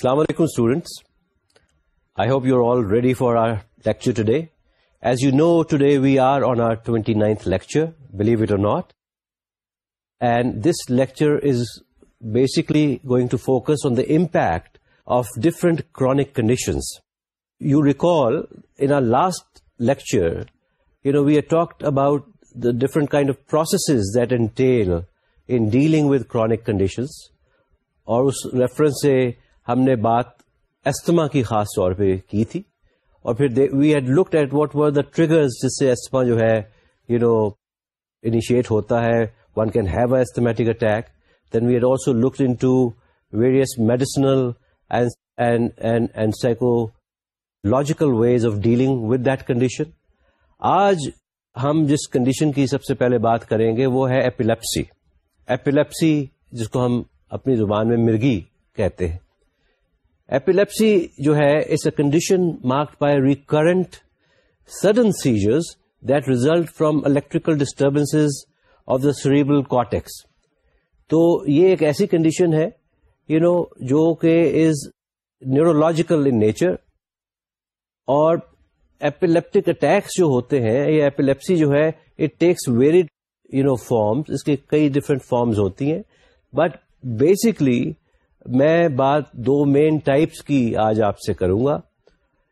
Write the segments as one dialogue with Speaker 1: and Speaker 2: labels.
Speaker 1: السلام علیکم students I hope you are all ready for our lecture today as you know today we are on our twenty ninth lecture believe it or not and this lecture is basically going to focus on the impact of different chronic conditions you recall in our last lecture you know we are talked about the different kind of processes that entail in dealing with chronic conditions اور اس reference سے ہم نے بات استما کی خاص طور پہ کی تھی اور پھر we had looked at what were the triggers جس سے استما جو ہے یو نو انیشیٹ ہوتا ہے one can have a asthmatic attack then we had also looked into various medicinal and psychological ways of dealing with that condition آج ہم جس condition کی سب سے پہلے بات کریں گے وہ ہے ایپیلیپسی ایپیلیپسی جس کو ہم اپنی زبان میں مرگی کہتے ہیں. ایپیلیپسی جو ہے it's a condition marked by recurrent sudden seizures that result from electrical disturbance of the cerebral cortex تو یہ ایک ایسی کنڈیشن ہے یو نو جو کہ از نیورولوجیکل ان نیچر اور ایپیلیپٹک اٹیکس جو ہوتے ہیں یا ایپیلیپسی جو ہے it takes various you know forms اس کے کئی ڈفرینٹ فارمز ہوتی ہیں. بٹ بیسکلی میں بات دو مین ٹائپس کی آج آپ سے کروں گا۔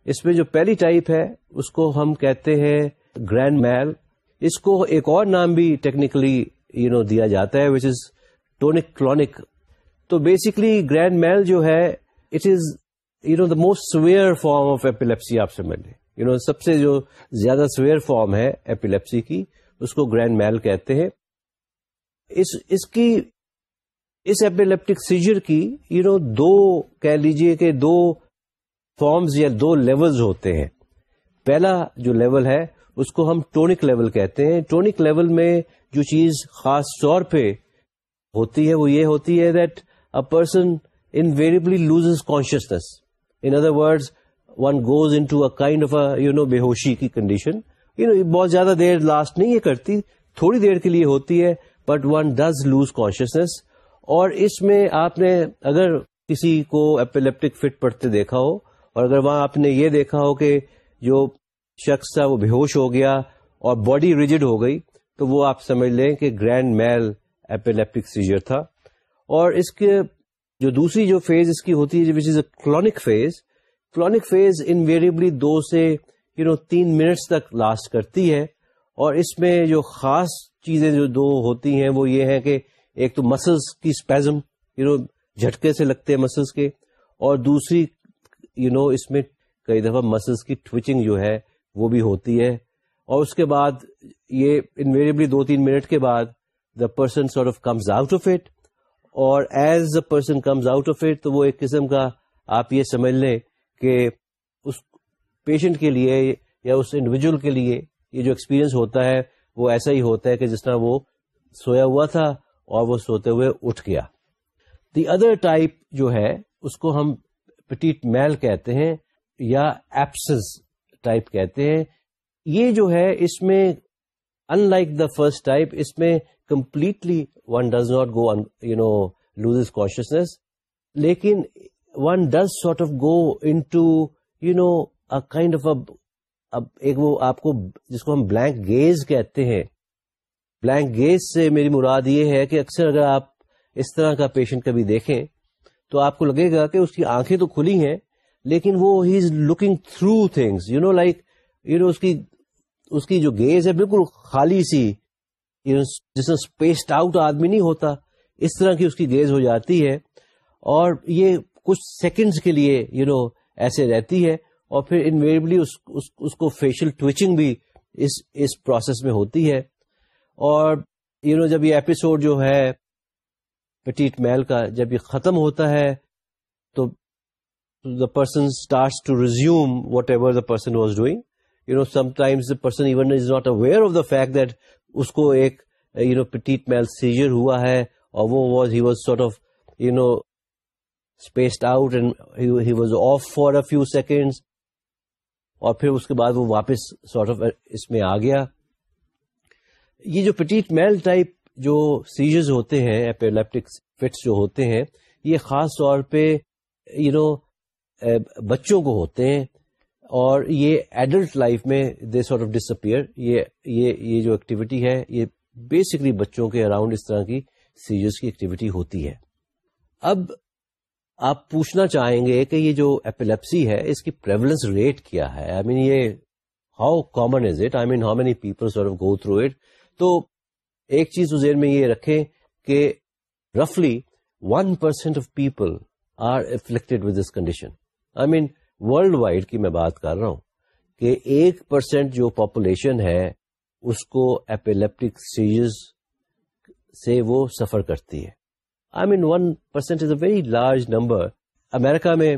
Speaker 1: اس میں جو پہلی ٹائپ ہے، اس کو ہم کہتے ہیں گرینڈ میل اس کو ایک اور نام بھی ٹیکنیکلی یو نو دیا جاتا ہے وچ از ٹونک کلونک تو بیسکلی گرینڈ میل جو ہے it is you know the most severe form of epilepsy آپ سمجھ لیں یو نو سب سے جو زیادہ سویئر فارم ہے ایپیلیپسی کی، اس کو گرینڈ میل کہتے ہیں۔ اس اس کی اس ایپیلیپٹک سیجر کی یو نو دو کہہ لیجیے کہ دو فارمز یا دو لیولز ہوتے ہیں۔ پہلا جو لیول ہے، اس کو ہم ٹونک لیول کہتے ہیں۔ ٹونک لیول میں جو چیز خاص طور پہ ہوتی ہے، وہ یہ ہوتی ہے that a person invariably loses consciousness in other word one goes into kind of you know بے ہوشی کی کنڈیشن یو نو بہت زیادہ دیر لاسٹ نہیں یہ کرتی، تھوڑی دیر کے لیے ہوتی ہے but one does lose consciousness اور اس میں آپ نے اگر کسی کو ایپیلیپٹک فٹ پڑھتے دیکھا ہو، اور اگر وہاں آپ نے یہ دیکھا ہو کہ جو شخص تھا وہ بے ہوش ہو گیا اور باڈی ریجڈ ہو گئی، تو وہ آپ سمجھ لیں کہ گرینڈ میل ایپیلیپٹک سیجر تھا۔ اور اس کے جو دوسری جو فیز اس کی ہوتی ہے which is a clonic phase clonic phase invariably دو سے یو نو تین منٹس تک لاسٹ کرتی ہے۔ اور اس میں جو خاص چیزیں جو دو ہوتی ہیں، وہ یہ ہے کہ ایک تو مسلس کی اسپیزم یو نو جھٹکے سے لگتے ہیں مسلس کے، اور دوسری یو نو اس میں کئی دفعہ مسلس کی ٹوچنگ جو ہے وہ بھی ہوتی ہے۔ اور اس کے بعد یہ انویریبلی دو تین منٹ کے بعد the person sort of comes out of it اور as the person comes out of it تو وہ ایک قسم کا آپ یہ سمجھ لیں کہ اس پیشنٹ کے لیے یا اس انڈیویجل کے لیے یہ جو ایکسپیرئنس ہوتا ہے وہ ایسا ہی ہوتا ہے کہ جس طرح وہ سویا ہوا تھا۔ اور وہ سوتے ہوئے اٹھ گیا۔ دی ادر ٹائپ جو ہے، اس کو ہم پٹیٹ میل کہتے ہیں یا ایپسز ٹائپ کہتے ہیں۔ یہ جو ہے، اس میں in like the first type اس میں completely one does not go you know lose consciousness لیکن one does sort of go into you know kind of اب ایک وہ آپ کو، جس کو ہم بلینک گیز کہتے ہیں۔ بلینک گیز سے میری مراد یہ ہے کہ اکثر اگر آپ اس طرح کا پیشنٹ کبھی دیکھیں تو آپ کو لگے گا کہ اس کی آنکھیں تو کھلی ہیں لیکن وہ he is looking through things you know like you know اس کی اس کی جو گیز ہے بالکل خالی سی نو جس میں اسپیسڈ آؤٹ آدمی نہیں ہوتا اس طرح کی اس کی گیز ہو جاتی ہے اور یہ کچھ سیکنڈز کے لیے یو نو ایسے رہتی ہے اور پھر انویریبلی اس, اس, اس کو فیشل ٹوچنگ بھی اس اس پروسیس میں ہوتی ہے۔ اور یو نو جب یہ ایپیسوڈ جو ہے پٹیٹ میل کا جب یہ ختم ہوتا ہے، تو the person start to resume whatever the person was doing you know sometimes the person even is not aware of the fact that اس کو ایک یو نو پٹیٹ میل سیجر ہوا ہے اور وہ was he was sort of you know spaced out and he was off for a few seconds اور پھر اس کے بعد وہ واپس سارٹ آف اس میں آ گیا۔ یہ جو پٹیٹ میل ٹائپ جو سیجرز ہوتے ہیں ایپیلیپٹک فٹس جو ہوتے ہیں، یہ خاص طور پہ یو نو بچوں کو ہوتے ہیں اور یہ ایڈلٹ لائف میں they sort of disappear یہ جو ایکٹیویٹی ہے، یہ بیسکلی بچوں کے اراؤنڈ اس طرح کی سیریس کی ایکٹیویٹی ہوتی ہے۔ اب آپ پوچھنا چاہیں گے کہ یہ جو ایپیلیپسی ہے، اس کی پریولنس ریٹ کیا ہے؟ آئی مین یہ how common is it I mean how many people go through it تو ایک چیز ذہن میں یہ رکھیں کہ رفلی one percent of people are afflicted with this condition I mean worldwide کی میں بات کر رہا ہوں کہ ایک پرسینٹ جو پاپولیشن ہے اس کو ایپیلیپٹک سیریز سے وہ سفر کرتی ہے. I mean one percent is a very large number America میں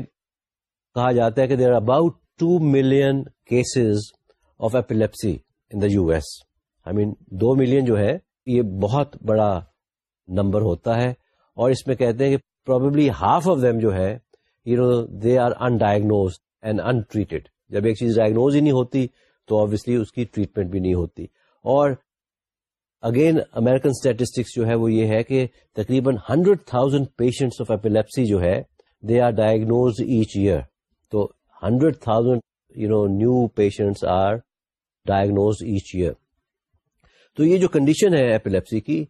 Speaker 1: کہا جاتا ہے کہ there are about two million cases of epilepsy in the U S I mean do million جو ہے، یہ بہت بڑا نمبر ہوتا ہے۔ اور اس میں کہتے ہیں کہ پروبیبلی ہاف آف دیم جو ہے you know they are undiagnosed and untreated جب ایک چیز ڈائگنوز ہی نہیں ہوتی، تو آبیسلی اس کی ٹریٹمنٹ بھی نہیں ہوتی۔ اور اگین امیرکن اسٹیٹسٹکس جو ہے، وہ یہ ہے کہ تقریباً hundred thousand patients of epilepsy جو ہے they are diagnose each year تو hundred thousand you know new patients are diagnose each year تو یہ جو کنڈیشن ہے ایپیلیپسی کی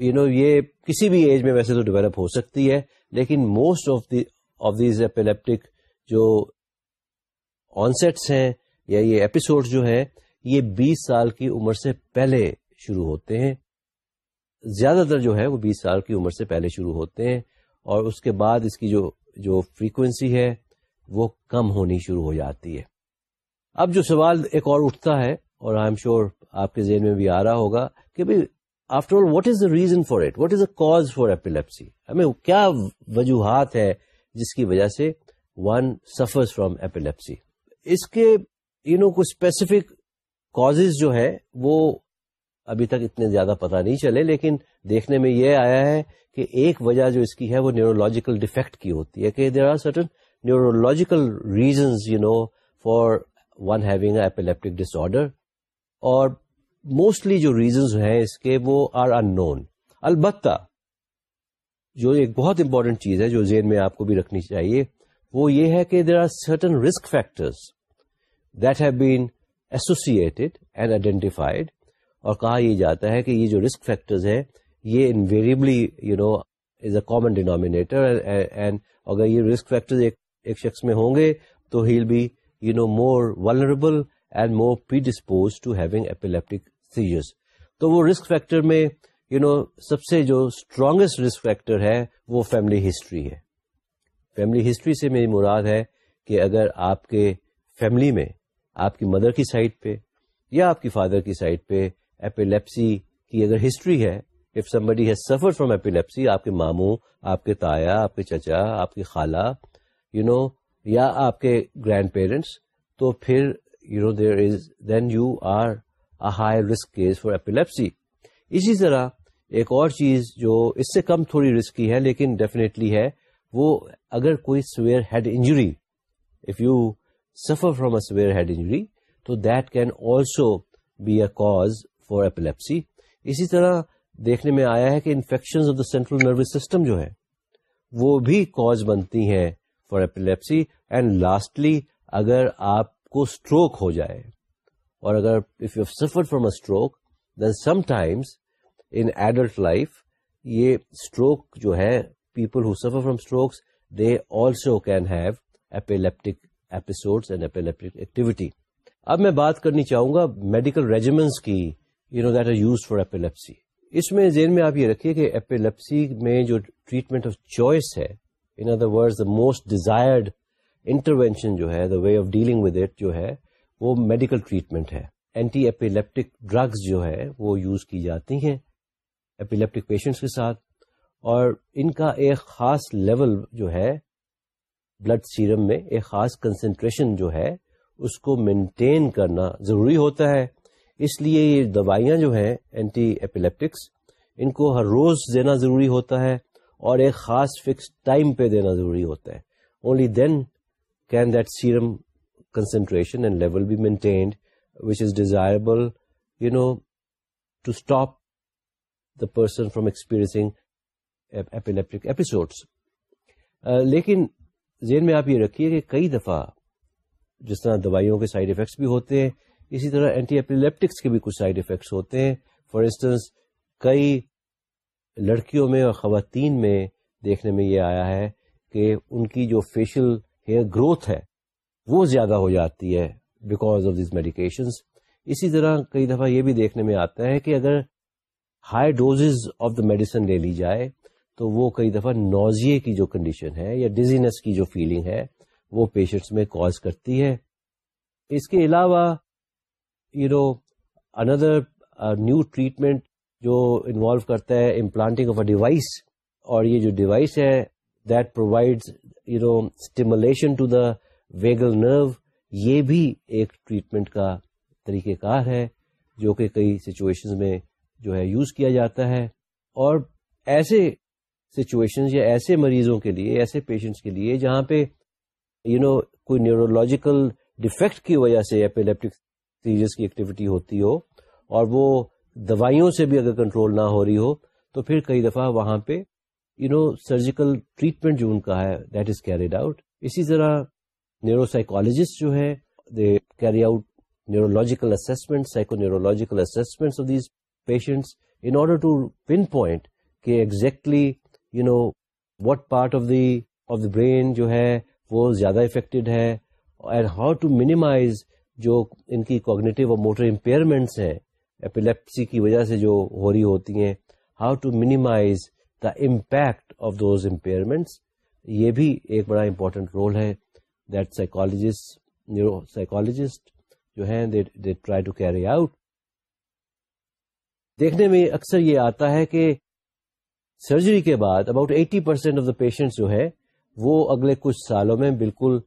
Speaker 1: یو نو یہ کسی بھی ایج میں ویسے تو ڈیولپ ہو سکتی ہے، لیکن most of the of these epileptic جو آنسیٹس ہیں یا یہ ایپیسوڈ جو ہیں، یہ بیس سال کی عمر سے پہلے شروع ہوتے ہیں۔ زیادہ تر جو ہے وہ بیس سال کی عمر سے پہلے شروع ہوتے ہیں، اور اس کے بعد اس کی جو جو فریکوینسی ہے، وہ کم ہونی شروع ہو جاتی ہے۔ اب جو سوال ایک اور اٹھتا ہے، اور آئی ایم شیور آپ کے ذہن میں بھی آ رہا ہوگا کہ بھائی after all what is the reason for it what is the cause for epilepsy ہمیں کیا وجوہات ہے جس کی وجہ سے ون سفر فرام ایپیلیپسی اس کے یو نو کچھ اسپیسیفک کاز جو ہے وہ ابھی تک اتنے زیادہ پتا نہیں چلے، لیکن دیکھنے میں یہ آیا ہے کہ ایک وجہ جو اس کی ہے وہ نیورولوجیکل ڈیفیکٹ کی ہوتی ہے، کہ there are certain neurological reasons you know for one having epileptic disorder اور موسٹلی جو ریزنز ہیں اس کے وہ آر ان نون البتہ جو ایک بہت امپورٹنٹ چیز ہے جو ذہن میں آپ کو بھی رکھنی چاہیے، وہ یہ ہے کہ there are certain risk factors that have been associated and identified اور کہا یہ جاتا ہے کہ یہ جو رسک فیکٹرز ہے یہ invariably you know is a common denominator and اگر یہ رسک فیکٹر ایک شخص میں ہوں گے تو he'll be you know more vulnerable and more predisposed to having epileptic تو وہ رسک فیکٹر میں یو نو سب سے جو اسٹرانگیسٹ رسک فیکٹر ہے وہ فیملی ہسٹری ہے۔ فیملی ہسٹری سے میری مراد ہے کہ اگر آپ کے فیملی میں آپ کی مدر کی سائڈ پہ یا آپ کی فادر کی سائڈ پہ ایپیلیپسی کی اگر ہسٹری ہے if somebody has suffer from epilepsy آپ کے ماموں، آپ کے تایا، آپ کے چچا، آپ کی خالہ یو نو یا آپ کے گرینڈ پیرنٹس تو پھر you know there is then you are high risk case for epilepsy اسی طرح ایک اور چیز جو اس سے کم تھوڑی رسکی ہے لیکن ڈیفینیٹلی ہے، وہ اگر کوئی severe head injury if you suffer from a severe head injury تو that can also be a cause for epilepsy اسی طرح دیکھنے میں آیا ہے کہ infection of the central nervous system جو ہے، وہ بھی کاز بنتی ہیں فار ایپیلیپسی اینڈ لاسٹلی اگر آپ کو اسٹروک ہو جائے اور اگر if you suffer from a stroke then sometimes in adult life یہ اسٹروک جو ہے people who suffer from strokes they also can have epileptic episode and epileptic activity اب میں بات کرنی چاہوں گا میڈیکل ریجیمنٹس کی you know that are use for epilepsy اس میں ذہن میں آپ یہ رکھیے کہ ایپیلیپسی میں جو ٹریٹمنٹ آف چوائس ہے in other word the most desired intervention جو ہے the way of dealing with it جو ہے وہ میڈیکل ٹریٹمنٹ ہے. اینٹی ایپیلیپٹک ڈرگز جو ہے، وہ یوز کی جاتی ہیں ایپیلیپٹک پیشنٹس کے ساتھ اور ان کا ایک خاص لیول جو ہے بلڈ سیرم میں ایک خاص کنسنٹریشن جو ہے، اس کو مینٹین کرنا ضروری ہوتا ہے۔ اس لیے یہ دوائیاں جو ہیں اینٹی ایپیلیپٹکس ان کو ہر روز دینا ضروری ہوتا ہے اور ایک خاص فکس ٹائم پہ دینا ضروری ہوتا ہے۔ Only then can that serum concentration and level be maintained which is desirable, you know, to stop the person from experiencing epileptic episodes. Uh, لیکن ذہن میں آپ یہ رکھیے کہ کئی دفعہ جس طرح دوائیوں کے سائڈ افیکٹس بھی ہوتے ہیں اسی طرح اینٹی ایپیلیپٹکس کے بھی کچھ سائڈ افیکٹس ہوتے ہیں فار انسٹنس کئی لڑکیوں میں اور خواتین میں دیکھنے میں یہ آیا ہے کہ ان کی جو فیشل ہیئر گروتھ ہے وہ زیادہ ہو جاتی ہے بیکاز آف دیز میڈیکیشنس اسی طرح کئی دفعہ یہ بھی دیکھنے میں آتا ہے کہ اگر high doses of the medicine لے لی جائے تو وہ کئی دفعہ نوزیے کی جو کنڈیشن ہے یا ڈیزینس کی جو فیلنگ ہے وہ پیشنٹس میں کاز کرتی ہے. اس کے علاوہ you know another new treatment جو انوالو کرتا ہے امپلانٹنگ آف اے ڈیوائس اور یہ جو ڈیوائس ہے that provide you know stimulation to the vagal nerve یہ بھی ایک ٹریٹمنٹ کا طریقہ کار ہے جو کہ کئی سچویشن میں جو ہے یوز کیا جاتا ہے اور ایسے سچویشن یا ایسے مریضوں کے لیے، ایسے پیشنٹس کے لیے جہاں پہ یو نو کوئی نیورولوجیکل ڈیفیکٹ کی وجہ سے ایپیلیپٹک سیریز کی ایکٹیویٹی ہوتی ہو اور وہ دوائیوں سے بھی اگر کنٹرول نہ ہو رہی ہو، تو پھر کئی دفعہ وہاں پہ یو نو سرجیکل ٹریٹمنٹ جو ان کا ہے دیٹ از کیریڈ آؤٹ اسی طرح نیورو سائیکولوجسٹ جو ہے they carry out neurological assessment psycho neurological assessment of these patients in order to pinpoint کہ exactly you know what part of the of the brain جو ہے وہ زیادہ affected ہے اینڈ ہاؤ ٹو مینیمائز جو ان کی کوگنیٹو اور motor impairments ہیں ایپیلیپسی کی وجہ سے جو ہو رہی ہوتی ہیں how to minimize the impact of those impairments یہ بھی ایک بڑا امپورٹنٹ رول ہے دیٹ سائیکالوجسٹ نیورو سائیکالوجسٹ جو ہیں they try to carry out دیکھنے میں اکثر یہ آتا ہے کہ سرجری کے بعد about eighty percent of the patient جو ہے وہ اگلے کچھ سالوں میں بالکل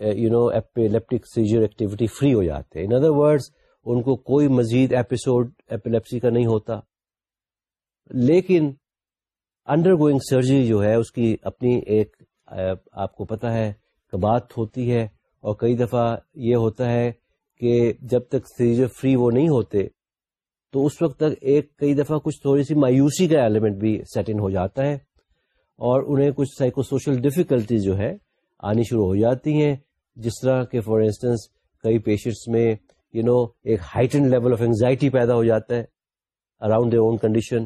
Speaker 1: you know epileptic seizure activity free ہو جاتے ہیں. ان ادر ورڈس ان کو کوئی مزید ایپیسوڈ ایپیلیپسی کا نہیں ہوتا. لیکن انڈر گوئنگ سرجری جو ہے، اس کی اپنی ایک eh, آپ کو پتا ہے بات ہوتی ہے اور کئی دفعہ یہ ہوتا ہے کہ جب تک سیجر فری وہ نہیں ہوتے، تو اس وقت تک ایک کئی دفعہ کچھ تھوڑی سی مایوسی کا ایلیمنٹ بھی سیٹ ان ہو جاتا ہے اور انہیں کچھ سائیکو سوشل ڈفیکلٹیز جو ہے آنی شروع ہو جاتی ہیں۔ جس طرح کہ فار انسٹنس کئی پیشنٹس میں یو نو ایک ہائٹن لیول آف اینگزائٹی پیدا ہو جاتا ہے اراؤنڈ اون کنڈیشن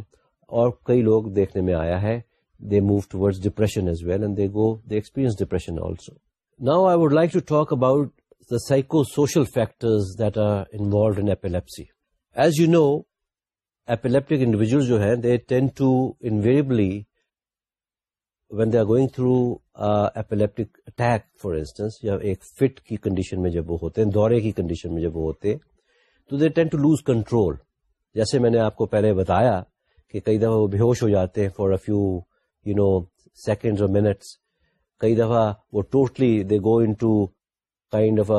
Speaker 1: اور کئی لوگ دیکھنے میں آیا ہے۔ They move towards depression as well and they go they experience depression also now I would like to talk about the psycho social factors that are involved in epilepsy as you know epileptic individual جو ہیں they tend to invariably when they are going through epileptic attack for instance یا ایک fit کی condition میں جب وہ ہوتے ہیں دورے کی کنڈیشن میں جب وہ ہوتے تو they tend to lose control جیسے میں نے آپ کو پہلے بتایا کہ کئی دفعہ وہ بے ہوش ہو جاتے ہیں for a few you know second اور منٹس کئی دفعہ وہ totally they go into kind of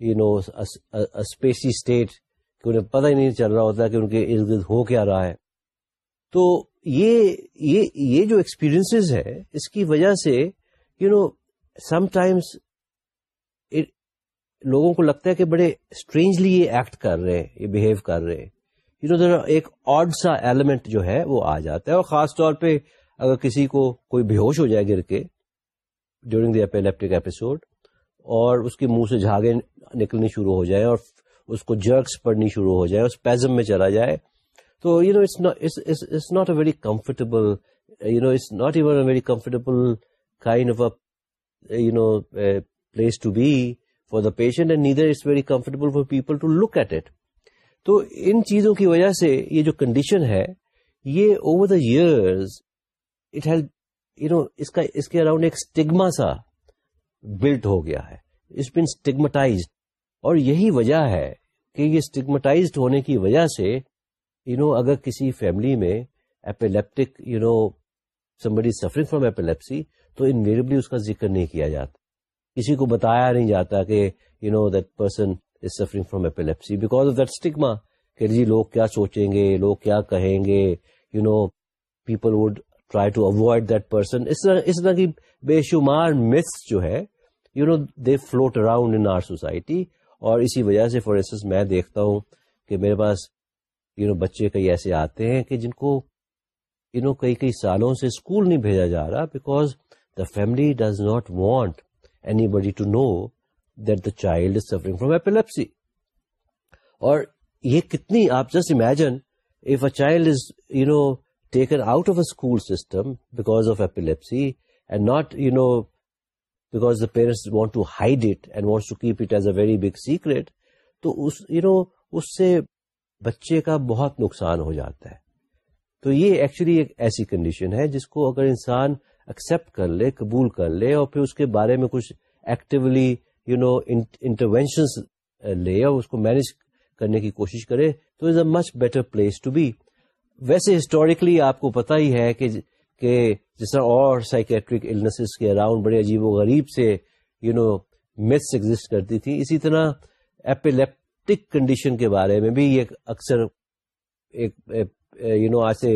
Speaker 1: you know spacey state کہ انہیں پتہ ہی نہیں چل رہا ہوتا کہ ان کے ارد گرد ہو کیا رہا ہے۔ تو یہ یہ یہ جو ایکسپیرئنس ہے، اس کی وجہ سے یو نو سم ٹائمس لوگوں کو لگتا ہے کہ بڑے اسٹرینجلی یہ ایکٹ کر رہے ہیں، یہ بہیو کر رہے ہیں۔ یو نو ذرا ایک آڈ سا ایلیمنٹ جو ہے وہ آ جاتا ہے اور خاص طور پہ اگر کسی کو کوئی بے ہوش ہو جائے گر کے ڈیورنگ دی اپیلیپٹک ایپیسوڈ اور اس کے منہ سے جھاگے نکلنی شروع ہو جائے اور اس کو جرکس پڑنی شروع ہو جائے اس پیزم میں چلا جائے، تو you know it's not a very comfortable you know it's not even a very comfortable kind of you know place to be for the patient and neither it's very comfortable for people to look at it تو ان چیزوں کی وجہ سے یہ جو condition ہے، یہ over the years it has you know اس کا، اس کے اراؤنڈ ایک اسٹگما سا بلٹ ہو گیا ہے۔ اٹس بین اسٹگمٹائزڈ اور یہی وجہ ہے کہ یہ اسٹگمٹائزڈ ہونے کی وجہ سے یو نو اگر کسی فیملی میں epileptic you know somebody suffering from epilepsy تو انویریبلی اس کا ذکر نہیں کیا جاتا۔ کسی کو بتایا نہیں جاتا کہ you know that person is suffering from epilepsy because of that stigma کہ جی لوگ کیا سوچیں گے، لوگ کیا کہیں گے you know people would try to avoid that person اس طرح کی بے شمار متس جو ہے you know they float around in our society اور اسی وجہ سے فار انسٹنس میں دیکھتا ہوں کہ میرے پاس یو نو بچے کئی ایسے آتے ہیں کہ جن کو یو نو کئی کئی سالوں سے اسکول نہیں بھیجا جا رہا because the family does not want anybody to know that the child is suffering from epilepsy اور یہ کتنی آپ just imagine if a child is you know taken out of a school system because of epilepsy and not you know because the parents want to hide it and want to keep it as a very big secret تو اس you know اس سے بچے کا بہت نقصان ہو جاتا ہے۔ تو یہ ایکچولی ایک ایسی کنڈیشن ہے جس کو اگر انسان ایکسپٹ کر لے، قبول کر لے اور پھر اس کے بارے میں کچھ ایکٹیولی یو نو انٹروینشن لے اور اس کو مینج کرنے کی کوشش کرے، تو is a much better place to be ویسے ہسٹوریکلی آپ کو پتا ہی ہے کہ کہ جس طرح اور سائکیٹرک النسز کے اراؤنڈ بڑے عجیب و غریب سے یو نو متس ایگزٹ کرتی تھی۔ اسی طرح ایپیلیپٹک کنڈیشن کے بارے میں بھی یہ اکثر ایک یو نو آج سے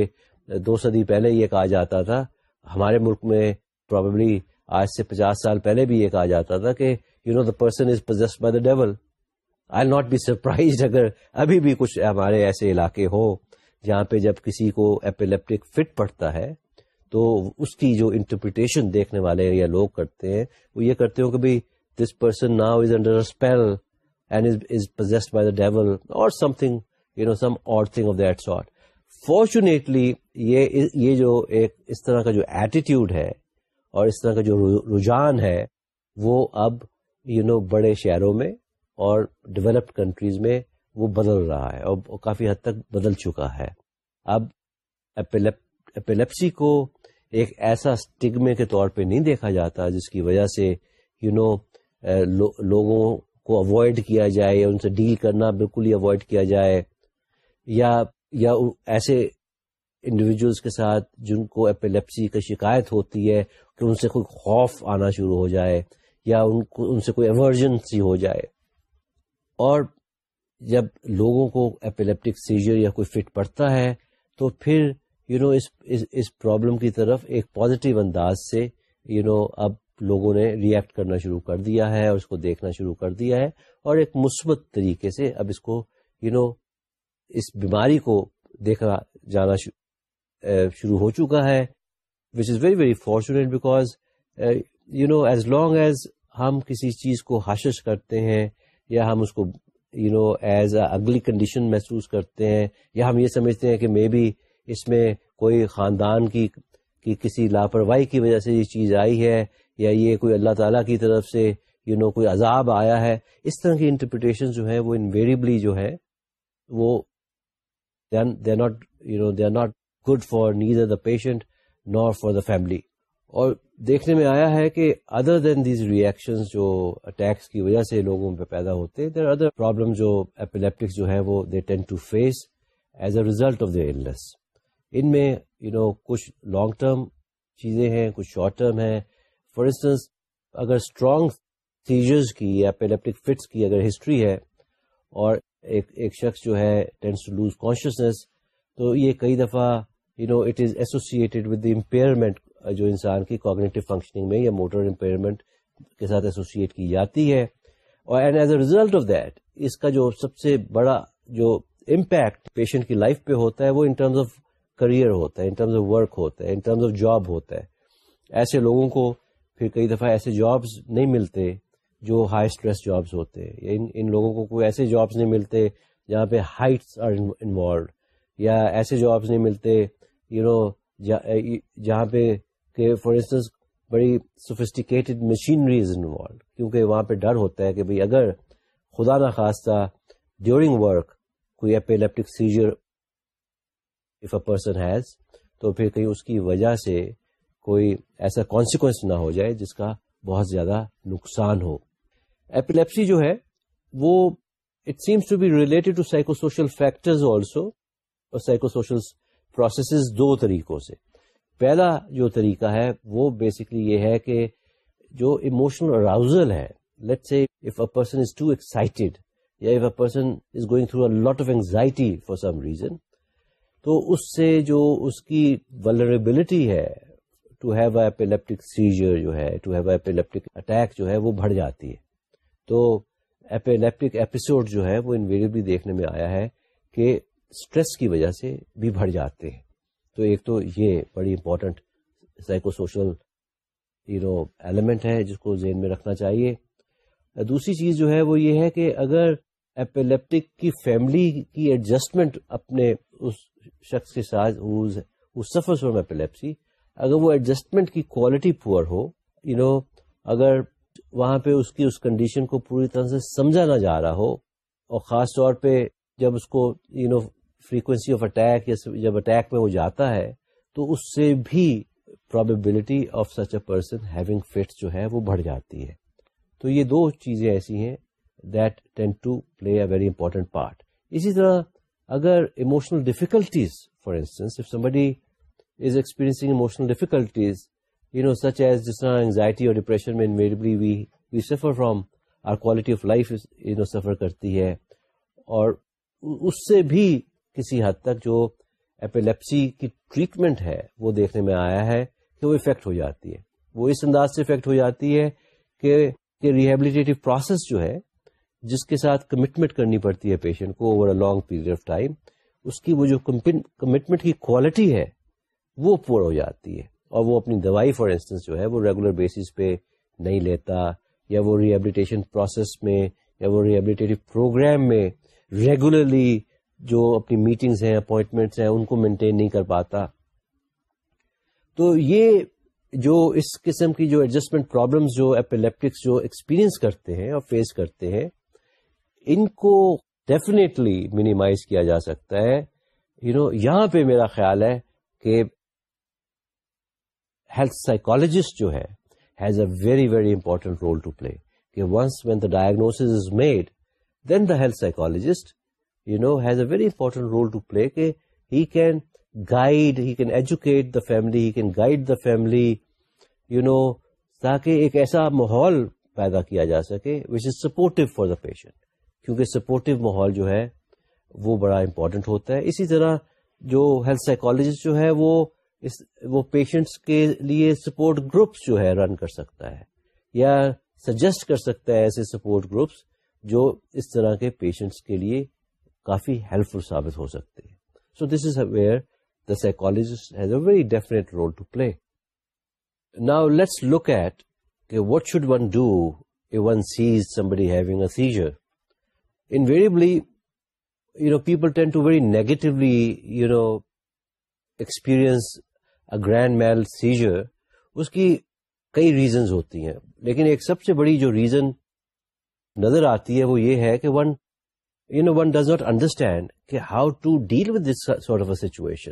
Speaker 1: دو صدی پہلے یہ کہا جاتا تھا۔ ہمارے ملک میں پروبیبلی آج سے پچاس سال پہلے بھی یہ کہا جاتا تھا کہ you know the person is possessed by the devil I not be surprise اگر ابھی بھی کچھ ہمارے ایسے علاقے ہو۔ جہاں پہ جب کسی کو ایپیلیپٹک فٹ پڑتا ہے، تو اس کی جو انٹرپریٹیشن دیکھنے والے یا لوگ کرتے ہیں، وہ یہ کرتے ہو کہ بھائی this person now is under spell and is possessed by the devil اور something you know some اور thing of that sort fortunately یہ یہ جو ایک اس طرح کا جو ایٹیٹیوڈ ہے اور اس طرح کا جو رجحان ہے، وہ اب یو نو بڑے شہروں میں اور ڈیولپڈ کنٹریز میں وہ بدل رہا ہے اور کافی حد تک بدل چکا ہے۔ اب ایپیلیپسی کو ایک ایسا اسٹگمے کے طور پہ نہیں دیکھا جاتا جس کی وجہ سے یو you نو know, لوگوں کو اوائڈ کیا جائے یا ان سے ڈیل کرنا بالکل ہی اوائڈ کیا جائے یا یا ایسے انڈیویجلس کے ساتھ جن کو ایپیلیپسی کی شکایت ہوتی ہے کہ ان سے کوئی خوف آنا شروع ہو جائے یا ان کو ان سے کوئی ایمرجنسی ہو جائے۔ اور جب لوگوں کو ایپیلیپٹک سیجر یا کوئی فٹ پڑتا ہے تو پھر یو you نو know, اس پرابلم کی طرف ایک پازیٹیو انداز سے یو you نو know, اب لوگوں نے ریئیکٹ کرنا شروع کر دیا ہے اور اس کو دیکھنا شروع کر دیا ہے اور ایک مثبت طریقے سے اب اس کو یو you نو know, اس بیماری کو دیکھا جانا شروع eh، ہو چکا ہے which is very very fortunate because you know as long as ہم کسی چیز کو حاشش کرتے ہیں یا ہم اس کو یو نو ایز اے اگلی کنڈیشن محسوس کرتے ہیں، یا ہم یہ سمجھتے ہیں کہ مے بی اس میں کوئی خاندان کی کی کسی لاپرواہی کی وجہ سے یہ چیز آئی ہے، یا یہ کوئی اللہ تعالیٰ کی طرف سے یو نو کوئی عذاب آیا ہے۔ اس طرح کی انٹرپریٹیشن جو ہے وہ انویریبلی جو ہے وہ they not you know they are not good for neither the patient nor for the family اور دیکھنے میں آیا ہے کہ ادر دین دیز ریئیکشن جو اٹیکس کی وجہ سے لوگوں پہ پیدا ہوتے دیر ادر پرابلم جو ایپیلیپٹکس جو ہے وہ they tend to face as a result of the illness ان میں یو you نو know, کچھ لانگ ٹرم چیزیں ہیں کچھ شارٹ ٹرم ہیں. فار انسٹنس اگر اسٹرانگ سیجرز کی یا پیلیپٹک فٹس کی اگر ہسٹری ہے اور ایک ایک شخص جو ہے ٹینس ٹو لوز کانشیسنیس تو یہ کئی دفعہ you know it is associated with the impairment جو انسان کی کوگنیٹو فنکشننگ میں یا موٹر امپیئرمنٹ کے ساتھ ایسوسیٹ کی جاتی ہے۔ اور and as a result of that اس کا جو سب سے بڑا جو امپیکٹ پیشنٹ کی لائف پہ ہوتا ہے وہ ان ٹرمز آف کریئر ہوتا ہے ان ٹرمز آف ورک ہوتا ہے ان ٹرمز آف جاب ہوتا ہے۔ ایسے لوگوں کو پھر کئی دفعہ ایسے جابس نہیں ملتے جو ہائی اسٹریس جابس ہوتے ہیں۔ ان ان لوگوں کو کوئی ایسے جابس نہیں ملتے جہاں پہ ہائٹس آر انوالوڈ یا ایسے جابس نہیں ملتے یو نو جہاں پہ کہ فار انسٹنس بڑی سوفسٹیکیٹڈ مشینریز انوالوڈ کیونکہ وہاں پہ ڈر ہوتا ہے کہ بھائی اگر خدا نخواستہ ڈیورنگ ورک کوئی epileptic seizure if a person has تو پھر کہیں اس کی وجہ سے کوئی ایسا کانسیکوینس نہ ہو جائے جس کا بہت زیادہ نقصان ہو۔ ایپیلیپسی جو ہے، وہ it seems to be related to psycho social factors also اور سائیکو سوشل پروسیسز دو طریقوں سے۔ پہلا جو طریقہ ہے وہ بیسکلی یہ ہے کہ جو اموشنل اراؤزل ہے let's say if a person is too excited یا if a person is going through a lot of anxiety for some reason تو اس سے جو اس کی ولریبلٹی ہے to have a epileptic seizure جو ہے to have a epileptic attack جو ہے وہ بڑھ جاتی ہے. تو ایپیلیپٹک ایپیسوڈ جو ہے وہ انویریبلی دیکھنے میں آیا ہے کہ اسٹریس کی وجہ سے بھی بڑھ جاتے ہیں. تو ایک تو یہ بڑی important psycho social you know element ہے جس کو ذہن میں رکھنا چاہیے۔ دوسری چیز جو ہے وہ یہ ہے کہ اگر ایپیلیپٹک کی فیملی کی ایڈجسٹمنٹ اپنے اس شخص کے ساتھ سفر فرام ایپیلیپسی اگر وہ ایڈجسٹمنٹ کی کوالٹی پور ہو یو نو اگر وہاں پہ اس کی اس کنڈیشن کو پوری طرح سے سمجھا نہ جا رہا ہو، اور خاص طور پہ جب اس کو you know frequency of attack یا جب اٹیک میں وہ جاتا ہے، تو اس سے بھی probability of such a person having fit جو ہے وہ بڑھ جاتی ہے۔ تو یہ دو چیزیں ایسی ہیں that tend to play a very important part اسی طرح اگر emotional difficulties for instance if somebody is experiencing emotional difficulties you know such as جس طرح اینگزائٹی اور ڈپریشن میں invariably we we suffer from our quality of life you know suffer کرتی ہے اور اس سے بھی کسی حد تک جو ایپیلیپسی کی ٹریٹمنٹ ہے، وہ دیکھنے میں آیا ہے کہ وہ افیکٹ ہو جاتی ہے۔ وہ اس انداز سے افیکٹ ہو جاتی ہے کہ ریہیبلیٹیو پروسیس جو ہے، جس کے ساتھ کمٹمنٹ کرنی پڑتی ہے پیشنٹ کو over a long period of time اس کی وہ جو کمٹمنٹ کی کوالٹی ہے، وہ پور ہو جاتی ہے۔ اور وہ اپنی دوائی فار انسٹنس جو ہے، وہ ریگولر بیسس پہ نہیں لیتا، یا وہ ریہیبلیٹیشن پروسیس میں، یا وہ ریہیبلیٹیو پروگرام میں ریگولرلی جو اپنی میٹنگز ہیں اپوائنٹمنٹس ہیں، ان کو مینٹین نہیں کر پاتا۔ تو یہ جو اس قسم کی جو ایڈجسٹمنٹ پرابلمس جو ایپیلیپٹکس جو ایکسپیرئنس کرتے ہیں اور فیس کرتے ہیں، ان کو ڈیفینیٹلی مینیمائز کیا جا سکتا ہے۔ یو نو یہاں پہ میرا خیال ہے کہ ہیلتھ سائیکولوجسٹ جو ہے has a very very important role to play کہ once when the diagnosis is made then the health psychologist you know has a very important role to play کہ he can guide he can educate the family he can guide the family you know تاکہ ایک ایسا ماحول پیدا کیا جا سکے which is supportive for the patient کیونکہ سپورٹو ماحول جو ہے وہ بڑا امپورٹنٹ ہوتا ہے. اسی طرح جو ہیلتھ سائیکولوجسٹ جو ہے وہ اس وہ پیشنٹس کے لیے سپورٹ گروپس جو ہے رن کر سکتا ہے یا سجیسٹ کر سکتا ہے ایسے سپورٹ گروپس جو اس طرح کے پیشنٹس کے لیے کافی ہیلپ فل ثابت ہو سکتے ہیں۔ So this is where the psychologist has a very definite role to play now let's look at کہ what should one do one sees somebody having a seizure invariably you know people tend to very negatively you know experience grand mal seizure اس کی کئی reasons ہوتی ہیں لیکن ایک سب سے بڑی جو ریزن نظر آتی ہے وہ یہ ہے کہ one you know one does not understand کہ how to deal with this sort of a situation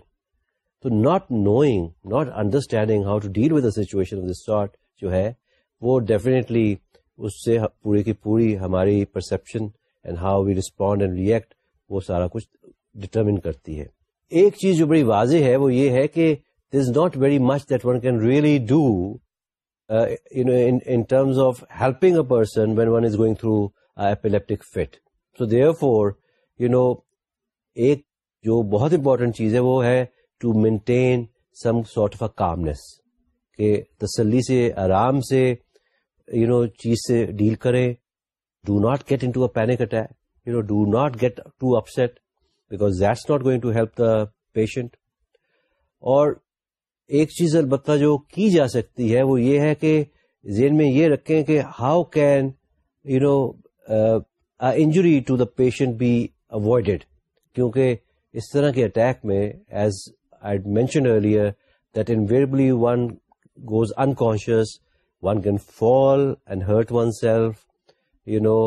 Speaker 1: تو not knowing not understanding how to deal with situation of this sort جو ہے وہ ڈیفینیٹلی اس سے پوری کی پوری ہماری perception and how we respond and react وہ سارا کچھ ڈٹرمن کرتی ہے ایک چیز جو بڑی واضح ہے وہ یہ ہے کہ this not very much that one can really do in terms of helping a person when one is going through epileptic fit so therefore you know ایک جو بہت امپورٹنٹ چیز ہے وہ ہے to maintain some sort of a calmness کہ تسلی سے، آرام سے یو نو چیز سے ڈیل کریں. Do not get into a panic attack you know do not get too upset because that's not going to help the patient اور ایک چیز البتہ جو کی جا سکتی ہے وہ یہ ہے کہ ذہن میں یہ رکھیں کہ how can you know injury to the patient be avoided کیونکہ اس طرح کے اٹیک میں as I mention earlier that invariably one goes unconscious one can fall and hurt oneself you know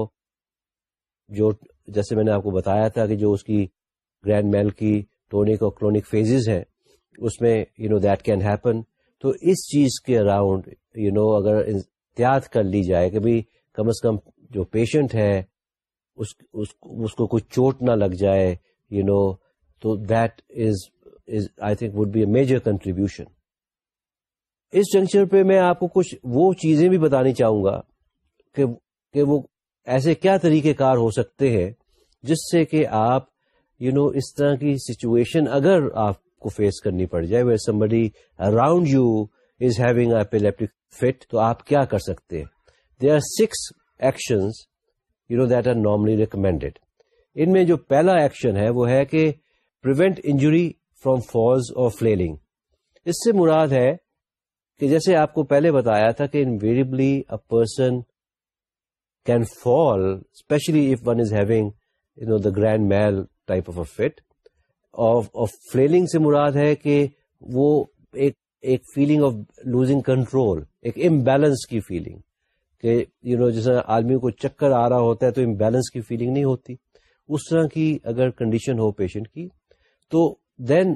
Speaker 1: جو جیسے میں نے آپ کو بتایا تھا کہ جو اس کی گرینڈ میل کی ٹونک اور کلونک فیزز ہیں، اس میں you know that can happen تو اس چیز کے اراؤنڈ یو نو اگر احتیاط کر لی جائے کہ بھائی کم از کم جو پیشنٹ ہے اس اس, اس کو کوئی چوٹ نہ لگ جائے یو نو تو that is I think would be a major contribution us juncture پہ میں آپ کو کچھ وہ چیزیں بھی بتانی چاہوں گا کہ کہ وہ ایسے کیا طریقہ کار ہو سکتے ہیں جس سے کہ آپ یو you نو know, اس طرح کی سچویشن اگر آپ کو فیس کرنی پڑ جائے where somebody around you is having epileptic fit تو آپ کیا کر سکتے ہیں؟ They are six actions you know that are normally recommended ان میں جو پہلا ایکشن ہے وہ ہے کہ پروینٹ انجری فرام فالز اور فلیلنگ اس سے مراد ہے کہ جیسے آپ کو پہلے بتایا تھا کہ invariably a person can fall especially if one is having you know the grand mal type of a fit اور فلیلنگ سے مراد ہے کہ وہ ایک ایک فیلنگ آف لوزنگ کنٹرول ایک امبیلنس کی فیلنگ کہ یو نو جیسا آدمی کو چکر آ رہا ہوتا ہے تو امبیلنس کی فیلنگ نہیں ہوتی۔ اس طرح کی اگر کنڈیشن ہو پیشنٹ کی، تو then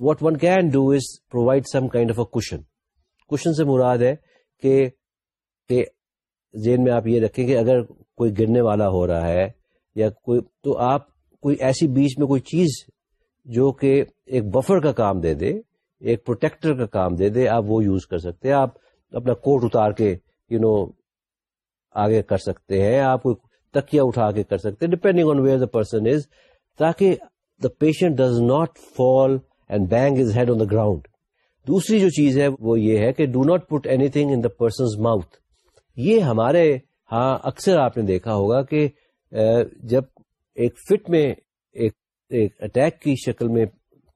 Speaker 1: what one can do is provide some kind of a cushion cushion سے مراد ہے کہ ذہن میں آپ یہ رکھیں کہ اگر کوئی گرنے والا ہو رہا ہے یا کوئی، تو آپ کوئی ایسی بیچ میں کوئی چیز جو کہ ایک بفر کا کام دے دے، ایک پروٹیکٹر کا کام دے دے، آپ وہ یوز کر سکتے ہیں۔ آپ اپنا کوٹ اتار کے یو نو آگے کر سکتے ہیں، آپ کوئی تکیا اٹھا کے کر سکتے ہیں depending on where the person is تاکہ the patient does not fall and bang his head on the ground دوسری جو چیز ہے، وہ یہ ہے کہ do not put anything in the person's mouth یہ ہمارے ہاں اکثر آپ نے دیکھا ہوگا کہ جب ایک فٹ میں ایک اٹیک کی شکل میں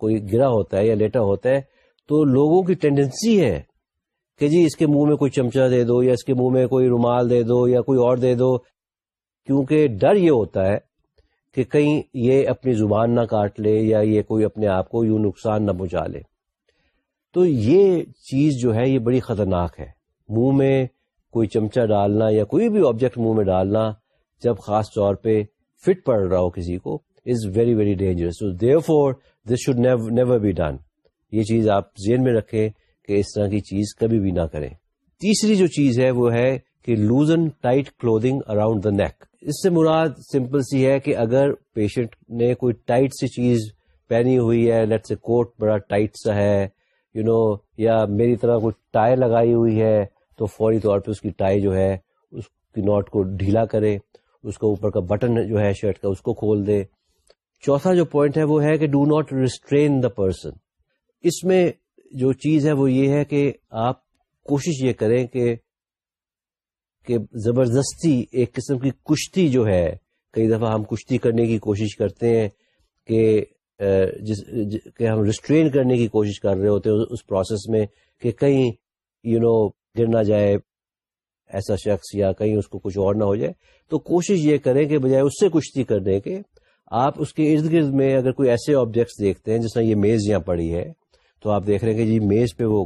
Speaker 1: کوئی گرا ہوتا ہے یا لیٹا ہوتا ہے، تو لوگوں کی ٹینڈنسی ہے کہ جی اس کے منہ میں کوئی چمچا دے دو یا اس کے منہ میں کوئی رومال دے دو یا کوئی اور دے دو، کیونکہ ڈر یہ ہوتا ہے کہ کہیں یہ اپنی زبان نہ کاٹ لے یا یہ کوئی اپنے آپ کو یوں نقصان نہ پہنچا لے۔ تو یہ چیز جو ہے، یہ بڑی خطرناک ہے۔ منہ میں کوئی چمچا ڈالنا یا کوئی بھی آبجیکٹ منہ میں ڈالنا جب خاص طور پہ فٹ پڑ رہا ہو کسی کو is very very dangerous therefore this should never be done یہ چیز آپ ذہن میں رکھیں۔ کہ اس طرح کی چیز کبھی بھی نہ کریں۔ تیسری جو چیز ہے وہ ہے کہ loosen tight clothing around the neck. اس سے مراد سمپل سی ہے کہ اگر پیشنٹ نے کوئی ٹائٹ سی چیز پہنی ہوئی ہے لیٹ سے کوٹ بڑا ٹائٹ سا ہے یو you نو know, یا میری طرح کوئی ٹائی لگائی ہوئی ہے تو فوری طور پہ اس کی ٹائی جو ہے اس کی نوٹ کو ڈھیلا کرے اس کو اوپر کا بٹن جو ہے شرٹ کا اس کو کھول دے۔ چوتھا جو پوائنٹ ہے وہ ہے کہ do not restrain the person اس میں جو چیز ہے وہ یہ ہے کہ آپ کوشش یہ کریں کہ کہ زبردستی ایک قسم کی کشتی جو ہے، کئی دفعہ ہم کشتی کرنے کی کوشش کرتے ہیں کہ جس کہ ہم ریسٹرین کرنے کی کوشش کر رہے ہوتے ہیں اس پروسیس میں کہ کہیں یو نو گر نہ جائے ایسا شخص یا کہیں اس کو کچھ اور نہ ہو جائے۔ تو کوشش یہ کریں کہ بجائے اس سے کشتی کرنے کے، آپ اس کے ارد گرد میں اگر کوئی ایسے آبجیکٹس دیکھتے ہیں جس طرح یہ میز یہاں پڑی ہے تو آپ دیکھ رہے ہیں کہ جی میز پہ وہ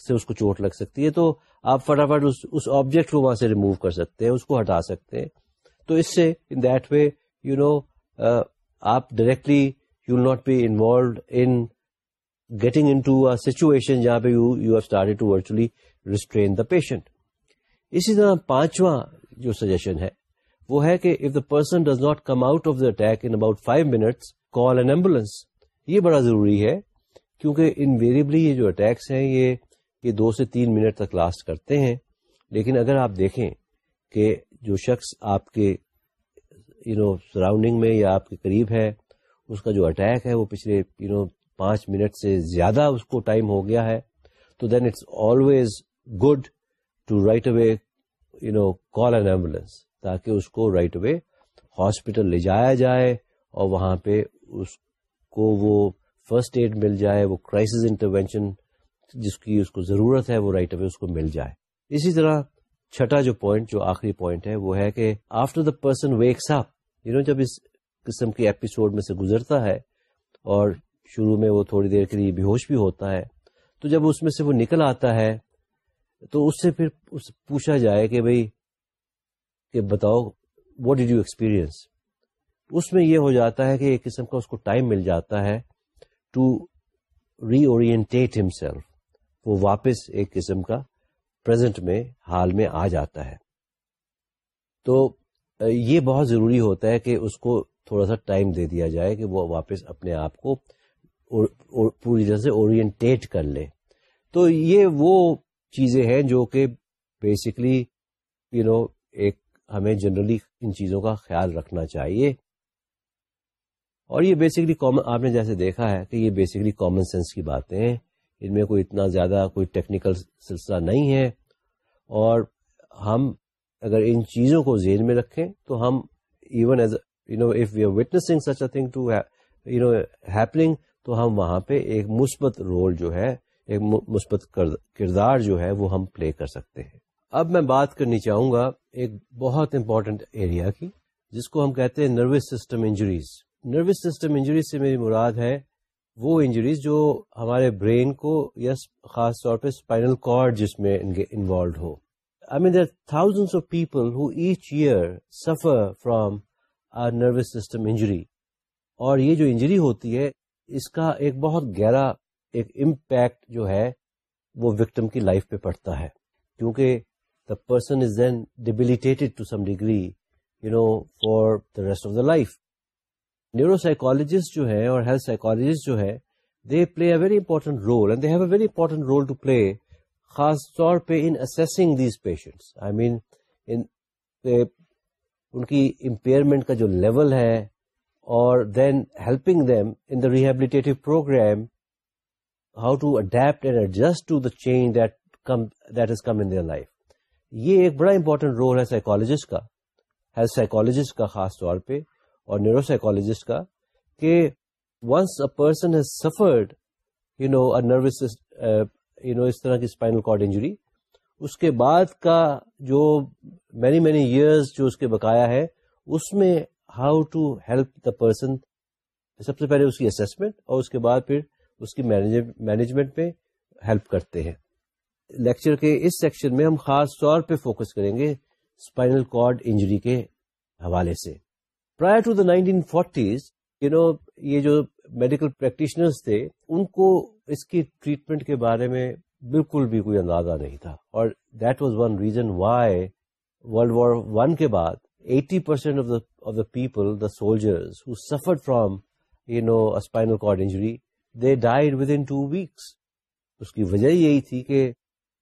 Speaker 1: سے اس کو چوٹ لگ سکتی ہے تو آپ فٹافٹ اس آبجیکٹ کو وہاں سے ریموو کر سکتے ہیں، اس کو ہٹا سکتے ہیں۔ تو اس سے ان دیٹ وے یو نو آپ directly you will not be involved in getting into situation جہاں پہ you you have to virtually restrain the patient اسی طرح پانچواں جو سجیشن ہے، وہ ہے کہ if the person does not come out of the attack in about five minutes call an ambulance یہ بڑا ضروری ہے۔ کیونکہ انویریبلی یہ جو اٹیکس ہیں، یہ یہ دو سے تین منٹ تک لاسٹ کرتے ہیں۔ لیکن اگر آپ دیکھیں کہ جو شخص آپ کے یو نو سراؤنڈنگ میں یا آپ کے قریب ہے، اس کا جو اٹیک ہے، وہ پچھلے یو نو پانچ منٹ سے زیادہ اس کو ٹائم ہو گیا ہے۔ تو then it's always good to right away you know call an ambulance تاکہ اس کو رائٹ اوے ہاسپٹل لے جایا جائے اور وہاں پہ اس کو وہ فرسٹ ایڈ مل جائے، وہ کرائسس انٹروینشن جس کی اس کو ضرورت ہے، وہ رائٹ اوے اس کو مل جائے۔ اسی طرح چھٹا جو پوائنٹ جو آخری پوائنٹ ہے، وہ ہے کہ after the person wakes up you know جب اس قسم کے ایپیسوڈ میں سے گزرتا ہے اور شروع میں وہ تھوڑی دیر کے لیے بے ہوش بھی ہوتا ہے، تو جب اس میں سے وہ نکل آتا ہے، تو اس سے پھر پوچھا جائے کہ بھائی کہ بتاؤ واٹ ڈیڈ یو ایکسپیرئنس اس میں یہ ہو جاتا ہے کہ ایک قسم کا اس کو ٹائم مل جاتا ہے۔ ٹو ری اورینٹیٹ ہمسیلف وہ واپس ایک قسم کا پرزینٹ میں، حال میں آ جاتا ہے۔ تو، یہ بہت ضروری ہوتا ہے کہ اس کو تھوڑا سا ٹائم دے دیا جائے کہ وہ واپس اپنے آپ کو پوری طرح سے اورینٹیٹ کر لے۔ تو یہ وہ چیزیں ہیں جو کہ بیسکلی یو نو ایک ہمیں جنرلی ان چیزوں کا خیال رکھنا چاہیے۔ اور یہ بیسکلی کامن آپ نے جیسے دیکھا ہے کہ یہ بیسکلی کامن سینس کی باتیں ہیں۔ ان میں کوئی اتنا زیادہ کوئی ٹیکنیکل سلسلہ نہیں ہے۔ اور ہم اگر ان چیزوں کو ذہن میں رکھیں تو ہم even as you know if you witnessing such a thing to you know happening تو ہم وہاں پہ ایک مثبت رول جو ہے، ایک مثبت کردار جو ہے وہ ہم پلے کر سکتے ہیں۔ اب میں بات کرنی چاہوں گا ایک بہت امپورٹنٹ ایریا کی، جس کو ہم کہتے ہیں nervous system injuries nervous system injuries سے میری مراد ہے وہ انجریز جو ہمارے برین کو یا خاص طور پہ اسپائنل کارڈ جس میں involved who. I mean there thousand of people who each year suffer from nervous system injury اور یہ جو انجری ہوتی ہے، اس کا ایک بہت گہرا ایک امپیکٹ جو ہے، وہ وکٹم کی لائف پہ پڑتا ہے۔ کیونکہ the person is then debilitated to some degree you know for the rest of the life neuropsychologist جو ہے اور ہیلتھ سائیکولوجسٹ جو ہے they play a very important role and they have a very important role to play خاص طور پہ in assessing these patients I mean ان کی impairment کا جو لیول ہے اور then helping them in the rehabilitative programme how to adapt and adjust to the change that is come in their life یہ ایک بڑا امپورٹنٹ رول ہے psychologist کا ہیلتھ سائیکولوجسٹ کا خاص طور پہ. اور نیورو سائیکولوجسٹ کا کہ once a person has suffered you know nervous you know اس طرح کی اسپائنل کارڈ انجری اس کے بعد کا جو مینی مینی ایئرس جو اس کے بقایا ہے، اس میں how to help the person سب سے پہلے اس کی اسسمنٹ اور اس کے بعد پھر اس کی مینجمنٹ میں ہیلپ کرتے ہیں۔ لیکچر کے اس سیکشن میں ہم خاص طور پہ فوکس کریں گے اسپائنل کارڈ انجری کے حوالے سے۔ Prior to the nineteen forties you know یہ جو میڈیکل پریکٹیشنرز تھے، ان کو اس کی ٹریٹمنٹ کے بارے میں بالکل بھی کوئی اندازہ نہیں تھا۔ اور that was one reason why World War One کے بعد eighty percent of the people the soldiers who suffer from you know spinal cord injury they died within two weeks اس کی وجہ یہی تھی کہ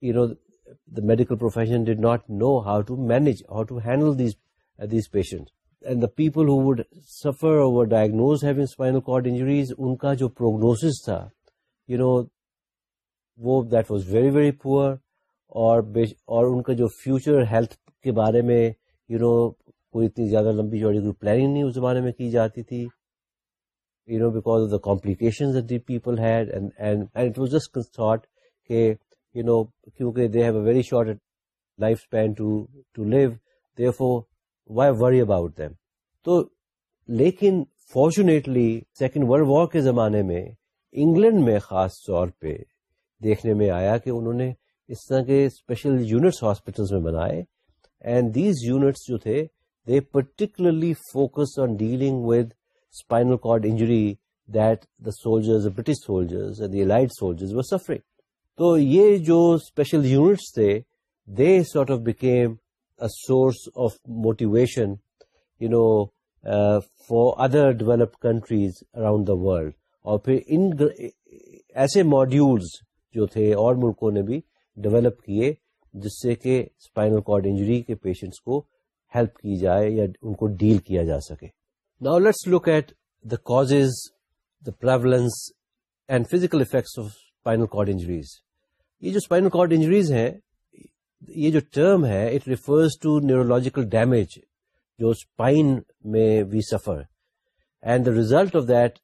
Speaker 1: you know the medical profession did not know how to manage how to handle these these patient and the people who would suffer diagnose having spinal cord injuries ان کا جو prognosis تھا you know وہ that was very very poor اور اور ان کا جو future health کے بارے میں یو you نو know, کوئی اتنی زیادہ لمبی چوڑی کوئی پلاننگ نہیں اس زمانے میں کی جاتی تھی you know because of the complication people had and it was just thought کہ یو نو کیونکہ they have a very short life span to to live therefore why worry about them تو لیکن فارچونیٹلی سیکنڈ ورلڈ وار کے زمانے میں England میں خاص طور پہ دیکھنے میں آیا کہ انہوں نے اس طرح کے اسپیشل یونٹس ہاسپٹل میں بنائے اینڈ دیز یونٹس جو تھے they particularly focus on dealing with spinal cord injury that the soldiers British soldiers light soldiers و سفرنگ تو یہ جو اسپیشل یونٹس تھے they sort of became source of motivation you know for other developed countries around the world اور پھر ان ایسے modules جو تھے اور ملکوں نے بھی ڈیولپ کیے جس سے کہ اسپائنل کارڈ انجری کے پیشنٹس کو ہیلپ کی جائے یا ان کو ڈیل کیا جا سکے۔ Now let's look at the cause the prevalence and physical effects of spinal cord injuries یہ جو اسپائنل کارڈ انجریز ہیں یہ جو ٹرم ہے it refers to neurological damage جو اسپائن میں we suffer and the result of that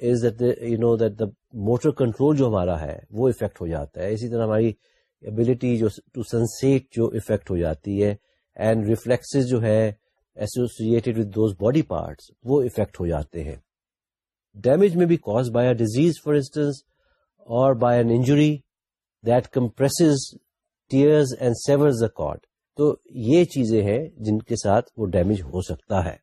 Speaker 1: is that you know that the motor control جو ہمارا ہے، وہ افیکٹ ہو جاتا ہے. اسی طرح ہماری ابلٹی جو ٹو سنسیٹ جو افیکٹ ہو جاتی ہے اینڈ ریفلیکس جو ہے associated with those body parts وہ افیکٹ ہو جاتے ہیں. ڈیمیج میں بھی caused by a disease for instance اور by an injury that compress tears and severs the cord. تو یہ چیزیں ہیں جن کے ساتھ وہ ڈیمیج ہو سکتا ہے۔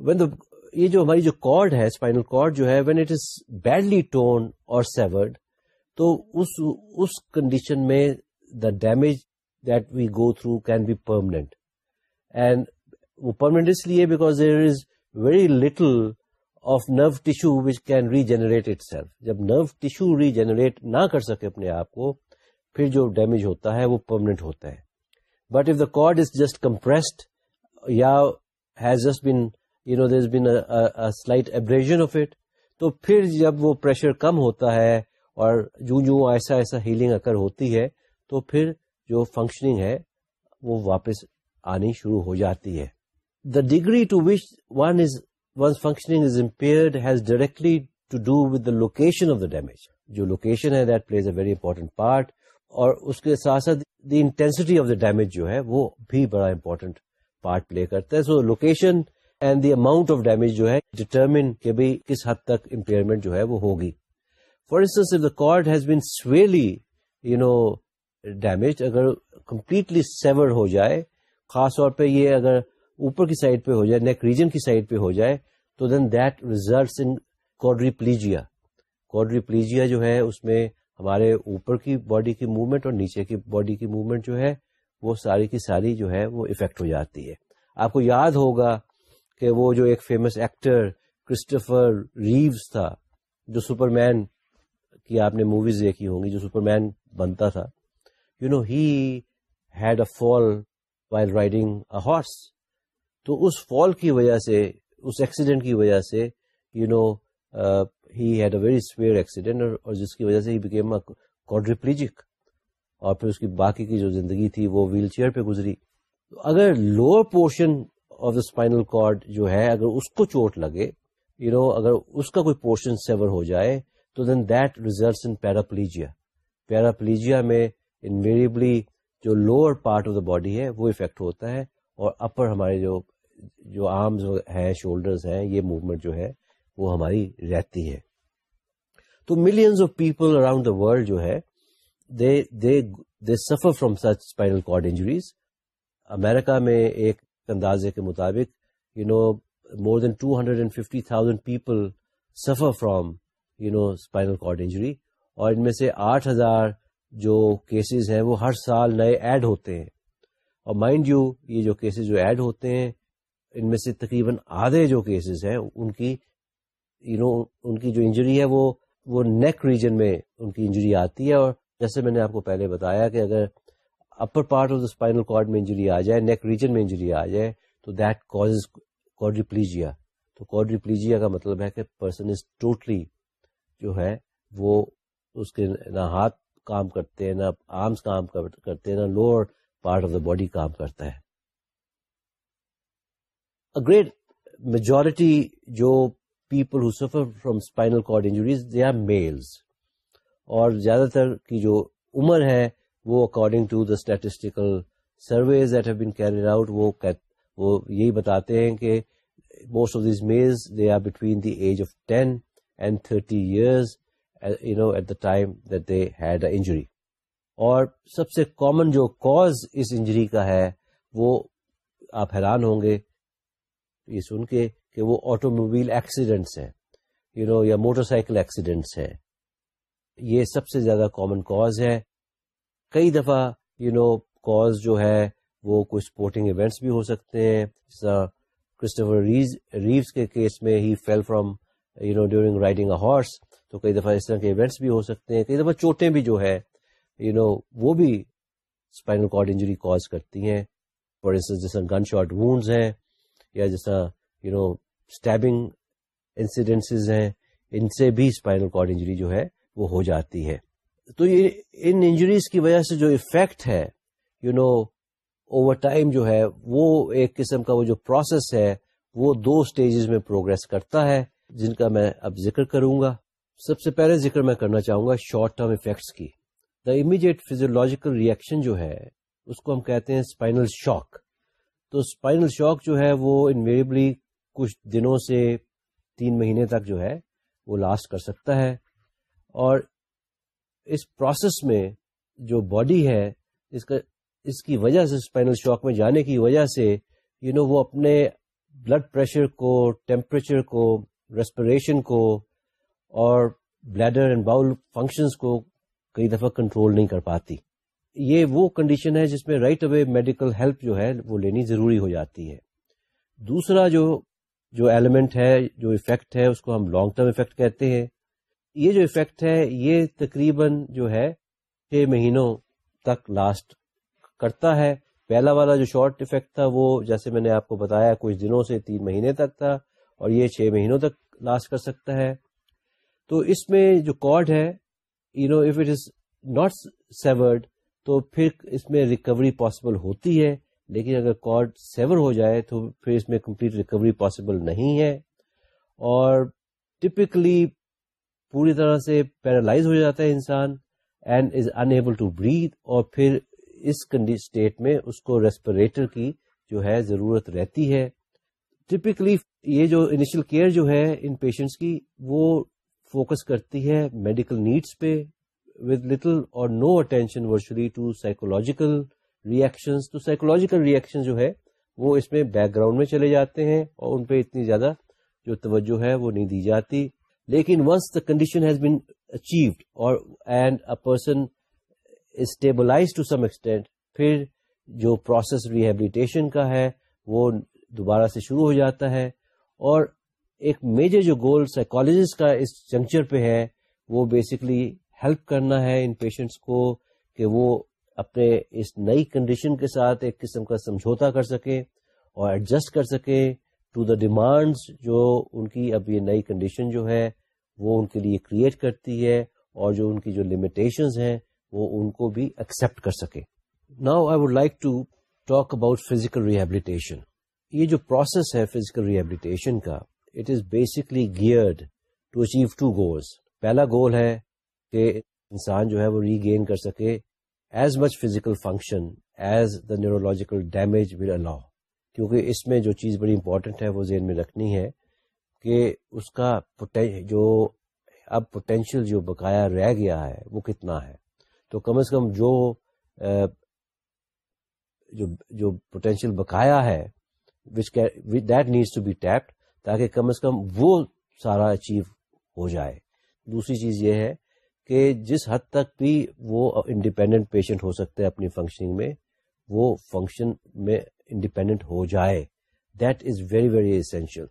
Speaker 1: When the, یہ جو ہماری جو کارڈ ہے اسپائنل کارڈ جو ہے when it is badly torn اور سیورڈ تو اس اس کنڈیشن میں the damage that we go through can be permanent and وہ پرماننٹ اس لیے because there is very little of nerve tissue which can regenerate itself جب نرو ٹیشو ری generate نہ کر سکے اپنے آپ کو پھر جو ڈیمیج ہوتا ہے وہ پرماننٹ ہوتا ہے۔ But if the cord is just compressed یا has just been you know there been slight abrasion of it تو پھر جب وہ پریشر کم ہوتا ہے اور جو جو ایسا ایسا ہیلنگ اکر ہوتی ہے، تو پھر جو فنکشننگ ہے وہ واپس آنی شروع ہو جاتی ہے۔ The degree to which one is one functioning is impaired has directly to do with the location of the damage جو لوکیشن ہے that plays a very important part اور اس کے ساتھ ساتھ the intensity of the damage جو ہے وہ بھی بڑا امپورٹنٹ پارٹ پلے کرتا ہے. So location and the amount of damage جو ہے ڈیٹرمن کہ بھائی کس حد تک امپیئرمنٹ جو ہے وہ ہوگی. For instance if the cord has been severely you know damage اگر کمپلیٹلی سیور ہو جائے، خاص طور پہ یہ اگر اوپر کی سائڈ پہ ہو جائے نیک ریجن کی سائڈ پہ ہو جائے، تو دین دیٹ ریزلٹس ان کوڈری پلیجیا کوڈری پلیجیا جو ہے اس میں ہمارے اوپر کی باڈی کی موومنٹ اور نیچے کی باڈی کی موومنٹ جو ہے، وہ ساری کی ساری جو ہے، وہ افیکٹ ہو جاتی ہے۔ آپ کو یاد ہوگا کہ وہ جو ایک فیمس ایکٹر کرسٹفر ریوز تھا، جو سپر مین کی آپ نے موویز دیکھی ہوں گی، جو سپر مین بنتا تھا۔ You know he had a fall while riding a horse تو اس فال کی وجہ سے، اس ایکسیڈنٹ کی وجہ سے you know he had a very severe accident اور جس کی وجہ سے ہی بیکیم کوڈریپلیجک اور پھر اس کی باقی کی جو زندگی تھی وہ ویل چیئر پہ گزری۔ تو اگر lower portion of the spinal cord جو ہے اگر اس کو چوٹ لگے یو you نو know, اگر اس کا کوئی پورشن سیور ہو جائے تو دین دیٹ ریزلٹس ان پیراپلیجیا پیراپلیجیا میں انویریبلی جو lower part of the body ہے وہ افیکٹ ہوتا ہے اور اپر ہمارے جو جو آرمز ہیں شولڈرز ہیں یہ موومنٹ جو ہے وہ ہماری رہتی ہے تو millions of people around the world جو ہے they they they suffer from such spinal cord injuries America میں ایک اندازے کے مطابق you know more than two hundred and fifty thousand people suffer from you know spinal cord injury اور ان میں سے آٹھ ہزار جو کیسز ہیں وہ ہر سال نئے ایڈ ہوتے ہیں۔ اور مائنڈ یو یہ جو کیسز جو ایڈ ہوتے ہیں، ان میں سے تقریباً آدھے جو کیسز ہیں، ان کی یو نو ان کی جو انجری ہے وہ وہ نیک ریجن میں ان کی انجری آتی ہے اور جیسے میں نے آپ کو پہلے بتایا کہ اگر upper part of the spinal cord میں انجری آ جائے نیک ریجن میں انجری آ جائے، تو دیٹ کاز کوڈریپلیجیا تو کوڈریپلیجیا کا مطلب ہے کہ پرسن از ٹوٹلی جو ہے وہ اس کے نہ ہاتھ کام کرتے ہیں، نہ آرمس کام کرتے ہیں، نہ lower part of the body کام کرتا ہے۔ گریٹ میجورٹی جو people who suffer from spinal cord injuries they are males اور زیادہ تر کی جو عمر ہے، وہ according to the statistical surveys that have been carried out وہ وہ یہی بتاتے ہیں کہ most of these males they are between the age of ten and thirty years you know at the time that they had a injury اور سب سے common جو کاز اس انجری کا ہے، وہ آپ حیران ہوں گے، یہ سن کے کہ وہ آٹو موبائل ایکسیڈنٹس ہیں یو نو یا موٹر سائیکل ایکسیڈنٹس ہیں۔ یہ سب سے زیادہ کامن کاز ہے۔ کئی دفعہ یو نو کاز جو ہے، وہ کوئی اسپورٹنگ ایونٹس بھی ہو سکتے ہیں۔ کرسٹوفر ریوز کے کیس میں ہی fell from you know during riding a horse تو کئی دفعہ اس طرح کے ایونٹس بھی ہو سکتے ہیں۔ کئی دفعہ چوٹیں بھی جو ہے یو نو وہ بھی اسپائنل کارڈ انجری کاز کرتی ہیں۔ فار انسٹنس جیسا گن شاٹ وونڈز ہیں، یا جیسا یو نو اسٹیبنگ انسیڈینس ہیں، ان سے بھی اسپائنل کارڈ انجری جو ہے، وہ ہو جاتی ہے۔ تو یہ ان انجریز کی وجہ سے جو افیکٹ ہے یو نو اوور ٹائم جو ہے، وہ ایک قسم کا وہ جو پروسیس ہے، وہ دو سٹیجز میں پروگرس کرتا ہے، جن کا میں اب ذکر کروں گا۔ سب سے پہلے ذکر میں کرنا چاہوں گا شارٹ ٹرم افیکٹس کی۔ دا امیڈیٹ فیزولوجیکل ریئیکشن جو ہے، اس کو ہم کہتے ہیں اسپائنل شاک تو اسپائنل شاک جو ہے، وہ انویریبلی کچھ دنوں سے تین مہینے تک جو ہے وہ لاسٹ کر سکتا ہے اور اس پروسیس میں جو باڈی ہے، اس کا اس کی وجہ سے اسپائنل شاک میں جانے کی وجہ سے یو نو وہ اپنے بلڈ پریشر کو ٹیمپریچر کو ریسپریشن کو اور بلیڈر اینڈ باؤل فنکشنز کو کئی دفعہ کنٹرول نہیں کر پاتی۔ یہ وہ کنڈیشن ہے جس میں رائٹ اوے میڈیکل ہیلپ جو ہے وہ لینی ضروری ہو جاتی ہے۔ دوسرا جو جو ایلیمنٹ ہے، جو افیکٹ ہے، اس کو ہم لانگ ٹرم افیکٹ کہتے ہیں۔ یہ جو افیکٹ ہے، یہ تقریباً جو ہے، چھ مہینوں تک لاسٹ کرتا ہے۔ پہلا والا جو شارٹ افیکٹ تھا، وہ جیسے میں نے آپ کو بتایا، کچھ دنوں سے تین مہینے تک تھا اور یہ چھ مہینوں تک لاسٹ کر سکتا ہے۔ تو اس میں جو کارڈ ہے you know if it is not severed تو پھر اس میں ریکوری پاسبل ہوتی ہے۔ لیکن اگر کارڈ سیور ہو جائے تو پھر اس میں کمپلیٹ ریکوری پاسبل نہیں ہے اور ٹپکلی پوری طرح سے پیرالائز ہو جاتا ہے انسان and is unable to breathe اور پھر اس اسٹیٹ میں اس کو ریسپریٹر کی جو ہے ضرورت رہتی ہے۔ ٹپکلی یہ جو انیشل کیئر جو ہے ان پیشنٹس کی وہ فوکس کرتی ہے میڈیکل نیڈس پہ ود لٹل اور no attention virtually to psychological reaction تو سائیکولوجیکل ریئیکشن جو ہے، وہ اس میں بیک گراؤنڈ میں چلے جاتے ہیں اور ان پہ اتنی زیادہ جو توجہ ہے وہ نہیں دی جاتی۔ لیکن once the condition has been achieved اور and a person stabilize to some extent پھر جو پروسیس ریہیبلیٹیشن کا ہے، وہ دوبارہ سے شروع ہو جاتا ہے۔ اور ایک میجر جو گول سائیکولوجسٹ کا اس جنکچر پہ ہے، وہ بیسکلی ہیلپ کرنا ہے ان پیشنٹس کو کہ وہ اپنے اس نئی کنڈیشن کے ساتھ ایک قسم کا سمجھوتا کر سکیں اور ایڈجسٹ کر سکیں ٹو دا ڈیمانڈس جو ان کی اب یہ نئی کنڈیشن جو ہے وہ ان کے لیے کریٹ کرتی ہے اور جو ان کی جو لمیٹیشنز ہیں وہ ان کو بھی ایکسپٹ کر سکے now I would like to talk about physical rehabilitation یہ جو پروسیس ہے فزیکل ریہیبلیٹیشن کا it is basically geared to achieve two goals پہلا گول ہے کہ انسان جو ہے وہ ری گین کر سکے as much physical function as the neurological damage will allow کیونکہ اس میں جو چیز بڑی امپورٹنٹ ہے، وہ ذہن میں رکھنی ہے کہ اس کا جو اب پوٹینشیل جو بقایا رہ گیا ہے، وہ کتنا ہے۔ تو کم از کم جو جو پوٹینشیل بقایا ہے that needs to be tapped تاکہ کم از کم وہ سارا اچیو ہو جائے۔ دوسری چیز یہ ہے کہ جس حد تک بھی وہ انڈیپینڈنٹ پیشنٹ ہو سکتا ہے اپنی فنکشننگ میں، وہ فنکشن میں انڈیپینڈنٹ ہو جائے۔ That is very very essential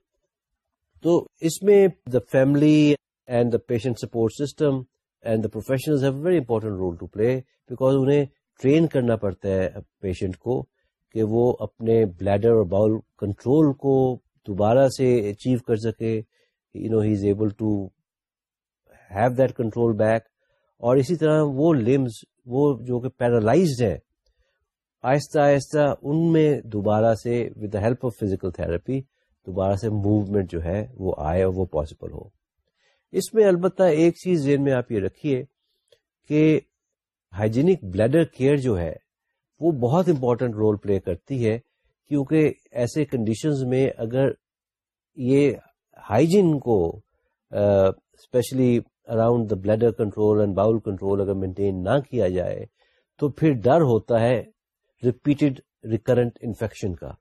Speaker 1: تو اس میں the family and the patient support system and the professional have very important role to play because انہیں ٹرین کرنا پڑتا ہے پیشنٹ کو کہ وہ اپنے بلیڈر اور باؤل کنٹرول کو دوبارہ سے اچیو کر سکے۔ You know he is able to have that control back اور اسی طرح وہ لمز وہ جو کہ پیرالائزڈ ہیں، آہستہ آہستہ ان میں دوبارہ سے with the help of physical therapy دوبارہ سے موومنٹ جو ہے وہ آئے اور وہ پاسبل ہو۔ اس میں البتہ ایک چیز ذہن میں آپ یہ رکھیے کہ ہائیجینک بلیڈر کیئر جو ہے وہ بہت امپورٹنٹ رول پلے کرتی ہے، کیونکہ ایسے کنڈیشنز میں اگر یہ ہائیجین کو specially around the bladder control and bowel control اگر مینٹین نہ کیا جائے، تو پھر ڈر ہوتا ہے ریپیٹڈ ریکرنٹ انفیکشن کا۔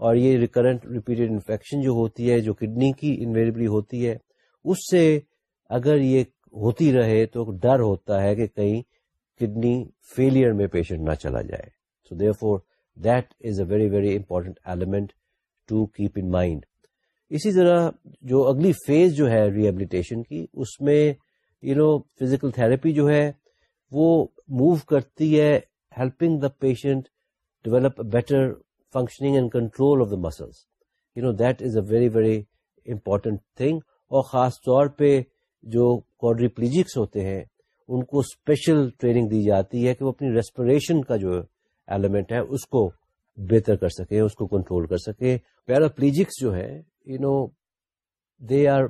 Speaker 1: اور یہ ریکرنٹ ریپیٹڈ انفیکشن جو ہوتی ہے، جو کڈنی کی انویریبلی ہوتی ہے، اس سے اگر یہ ہوتی رہے تو ڈر ہوتا ہے کہ کہیں کڈنی فیلئر میں پیشنٹ نہ چلا جائے۔ So therefore that is a very very important element to keep in mind اسی طرح جو اگلی فیز جو ہے ریبلیٹیشن کی، اس میں یو نو فزیکل تھراپی جو ہے، وہ موو کرتی ہے helping the patient develop better functioning and control of the muscles you know that is a very very important thing اور خاص طور پہ جو کوڈریپلیجکس ہوتے ہیں، ان کو اسپیشل ٹریننگ دی جاتی ہے کہ وہ اپنی ریسپریشن کا جو ایلیمنٹ ہے، اس کو بہتر کر سکے اس کو کنٹرول کر سکے پیراپلیجکس جو ہے you know they are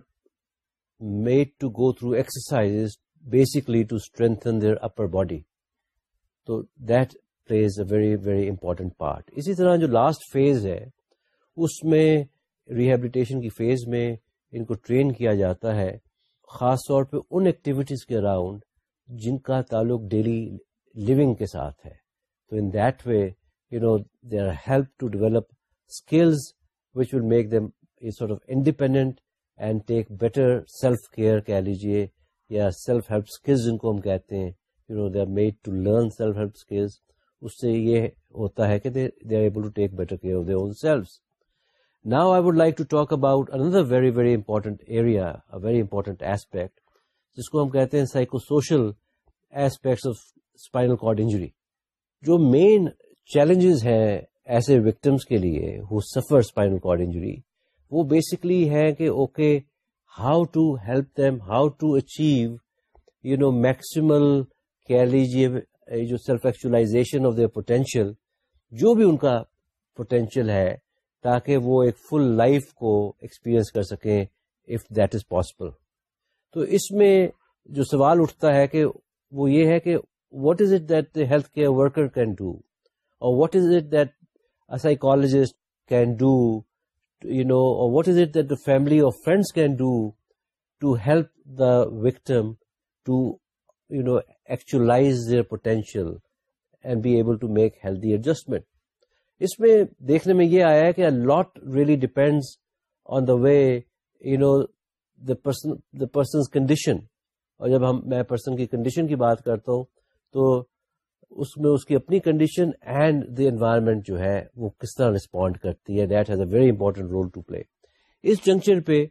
Speaker 1: made to go through exercise basically to strengthen their upper body تو that plays a very very important part اسی طرح جو لاسٹ فیز ہے اس میں ریہیبلیٹیشن کی فیز میں ان کو ٹرین کیا جاتا ہے خاص طور پہ ان ایکٹیویٹیز کے اراؤنڈ جن کا تعلق ڈیلی لیونگ کے ساتھ ہے تو in that way you know they are help to develop skills which will make them sort of independent and take better self care کہہ لیجیے یا سیلف ہیلپ اسکلز جن کو ہم کہتے ہیں you know they are made to learn self help skills اس سے یہ ہوتا ہے کہ they are able to take better care of their own selves now I would like to talk about another very very important area very important aspect جس کو ہم کہتے ہیں psychosocial aspects of spinal cord injury جو main challenges ہیں ایسے victims کے لیے ہو سفر اسپائنل کارڈ انجری وہ بیسکلی ہے کہ okay how to help them how to achieve you know maximal کہہ لیجیے جو self actualization of the potential جو بھی ان کا پوٹینشیل ہے، تاکہ وہ ایک فل لائف کو ایکسپیرئنس کر سکیں اف دیٹ از پاسبل تو اس میں جو سوال اٹھتا ہے کہ وہ یہ ہے کہ what is it that health care worker can do اور what is it that psychologist can do you know what is it that the family اور friends can do to help the victim to you know actualize their potential and be able to make healthy adjustment اس میں دیکھنے میں یہ آیا ہے کہ lot really depends on the way you know the person condition اور جب ہم، میں پرسن کی کنڈیشن کی بات کرتا ہوں تو اس میں اس کی اپنی کنڈیشن اینڈ دی انوائرمنٹ جو ہے وہ کس طرح رسپونڈ کرتی ہے. That has a very important role to play us juncture پہ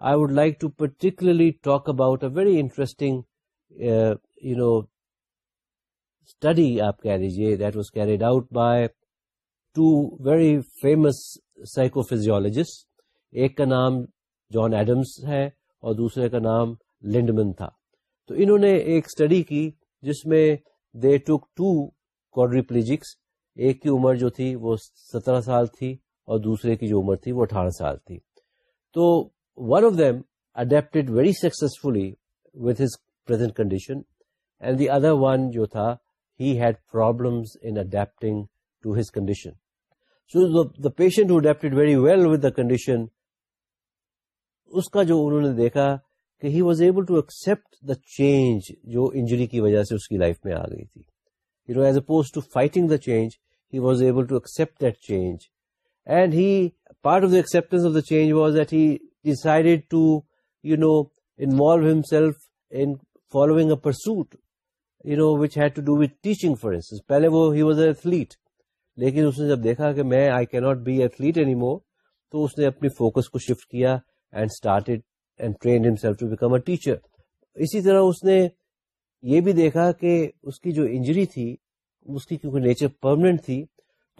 Speaker 1: I would like to particularly talk about a very interesting you know study آپ کہہ لیجیے that was carried out by two very famous psychophysiologist ایک کا نام جان Adams ہے اور دوسرے کا نام لنڈمن تھا. تو انہوں نے ایک اسٹڈی کی جس میں دے ٹک ٹو کوڈریپلیجکس ایک کی عمر جو تھی وہ سترہ سال تھی اور دوسرے کی جو عمر تھی وہ اٹھارہ سال تھی۔ تو one of them adapted very successfully with his present condition and the other one جو تھا he had problems in adapting to his condition So the patient who adapted very well with the condition, اس کا جو انہوں نے دیکھا کہ he was able to accept the change جو انجری کی وجہ سے اس کی لائف میں آ گئی تھی۔ You know as opposed to fighting the change he was able to accept that change and he part of the acceptance of the change was that he decided to you know involve himself in following a pursuit you know which had to do with teaching for instance پہلے وہ he was a athlete لیکن اس نے جب دیکھا کہ میں I کی not be athlete any more تو اس نے اپنی فوکس کو شفٹ کیا and started and trained himself to become a teacher اسی طرح اس نے یہ بھی دیکھا کہ اس کی جو انجری تھی اس کی کیونکہ نیچر پرماننٹ تھی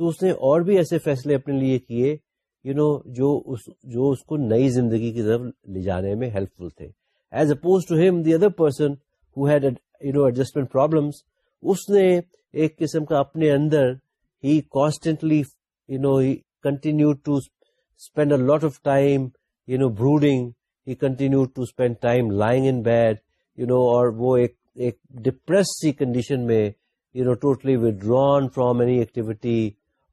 Speaker 1: تو اس نے اور بھی ایسے فیصلے اپنے لیے کیے یو نو جو اس جو اس کو نئی زندگی کی طرف لے جانے میں ہیلپ فل تھے as opposed to him the other person who had you know adjustment problems اس نے ایک قسم کا اپنے اندر he constantly, you know, he continued to spend a lot of time, you know, brooding. He continued to spend time lying in bed, you know, اور وہ ایک ایک depress سی کنڈیشن میں you know totally withdrawn from any activity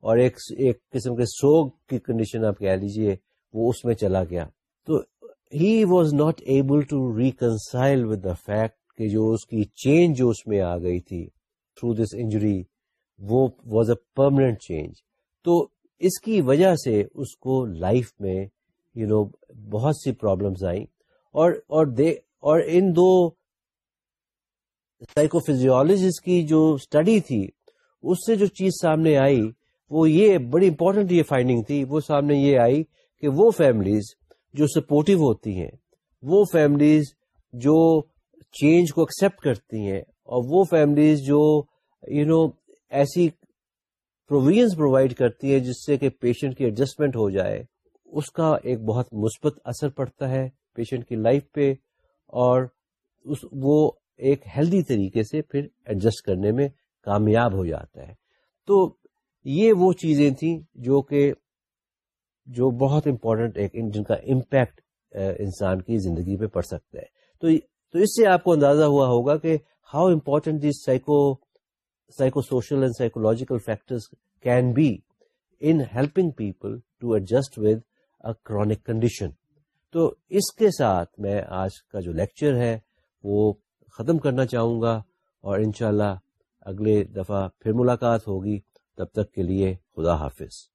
Speaker 1: اور ایک ایک قسم کے سوگ کی کنڈیشن آپ کہہ لیجیے وہ اس میں چلا گیا۔ تو he was not able to reconcile with the fact کہ جو اس کی چینج جو اس میں آ گئی تھی تھرو دس انجری وہ واز اے پرماننٹ چینج تو اس کی وجہ سے اس کو لائف میں یو نو بہت سی پرابلمس آئیں۔ اور اور دے اور ان دو سائیکو فیزیولوجسٹ کی جو اسٹڈی تھی اس سے جو چیز سامنے آئی وہ یہ بڑی امپورٹنٹ یہ فائنڈنگ تھی وہ سامنے یہ آئی کہ وہ فیملیز جو سپورٹو ہوتی ہیں وہ فیملیز جو چینج کو ایکسپٹ کرتی ہیں اور وہ فیملیز جو یو you نو know, ایسی پروویژ پرووائڈ کرتی ہے جس سے کہ پیشنٹ کی ایڈجسٹمنٹ ہو جائے۔ اس کا ایک بہت مثبت اثر پڑتا ہے پیشنٹ کی لائف پہ اور اس وہ ایک ہیلدی طریقے سے پھر ایڈجسٹ کرنے میں کامیاب ہو جاتا ہے۔ تو یہ وہ چیزیں تھیں جو کہ جو بہت امپورٹنٹ ایک جن کا امپیکٹ انسان کی زندگی پہ پڑ سکتا ہے۔ تو تو اس سے آپ کو اندازہ ہوا ہوگا کہ how important this psycho psychosocial and psychological factors can be in helping people to adjust with a chronic condition تو اس کے ساتھ میں آج کا جو لیکچر ہے وہ ختم کرنا چاہوں گا اور انشاءاللہ اگلے دفعہ پھر ملاقات ہوگی. تب تک کے لیے خدا حافظ.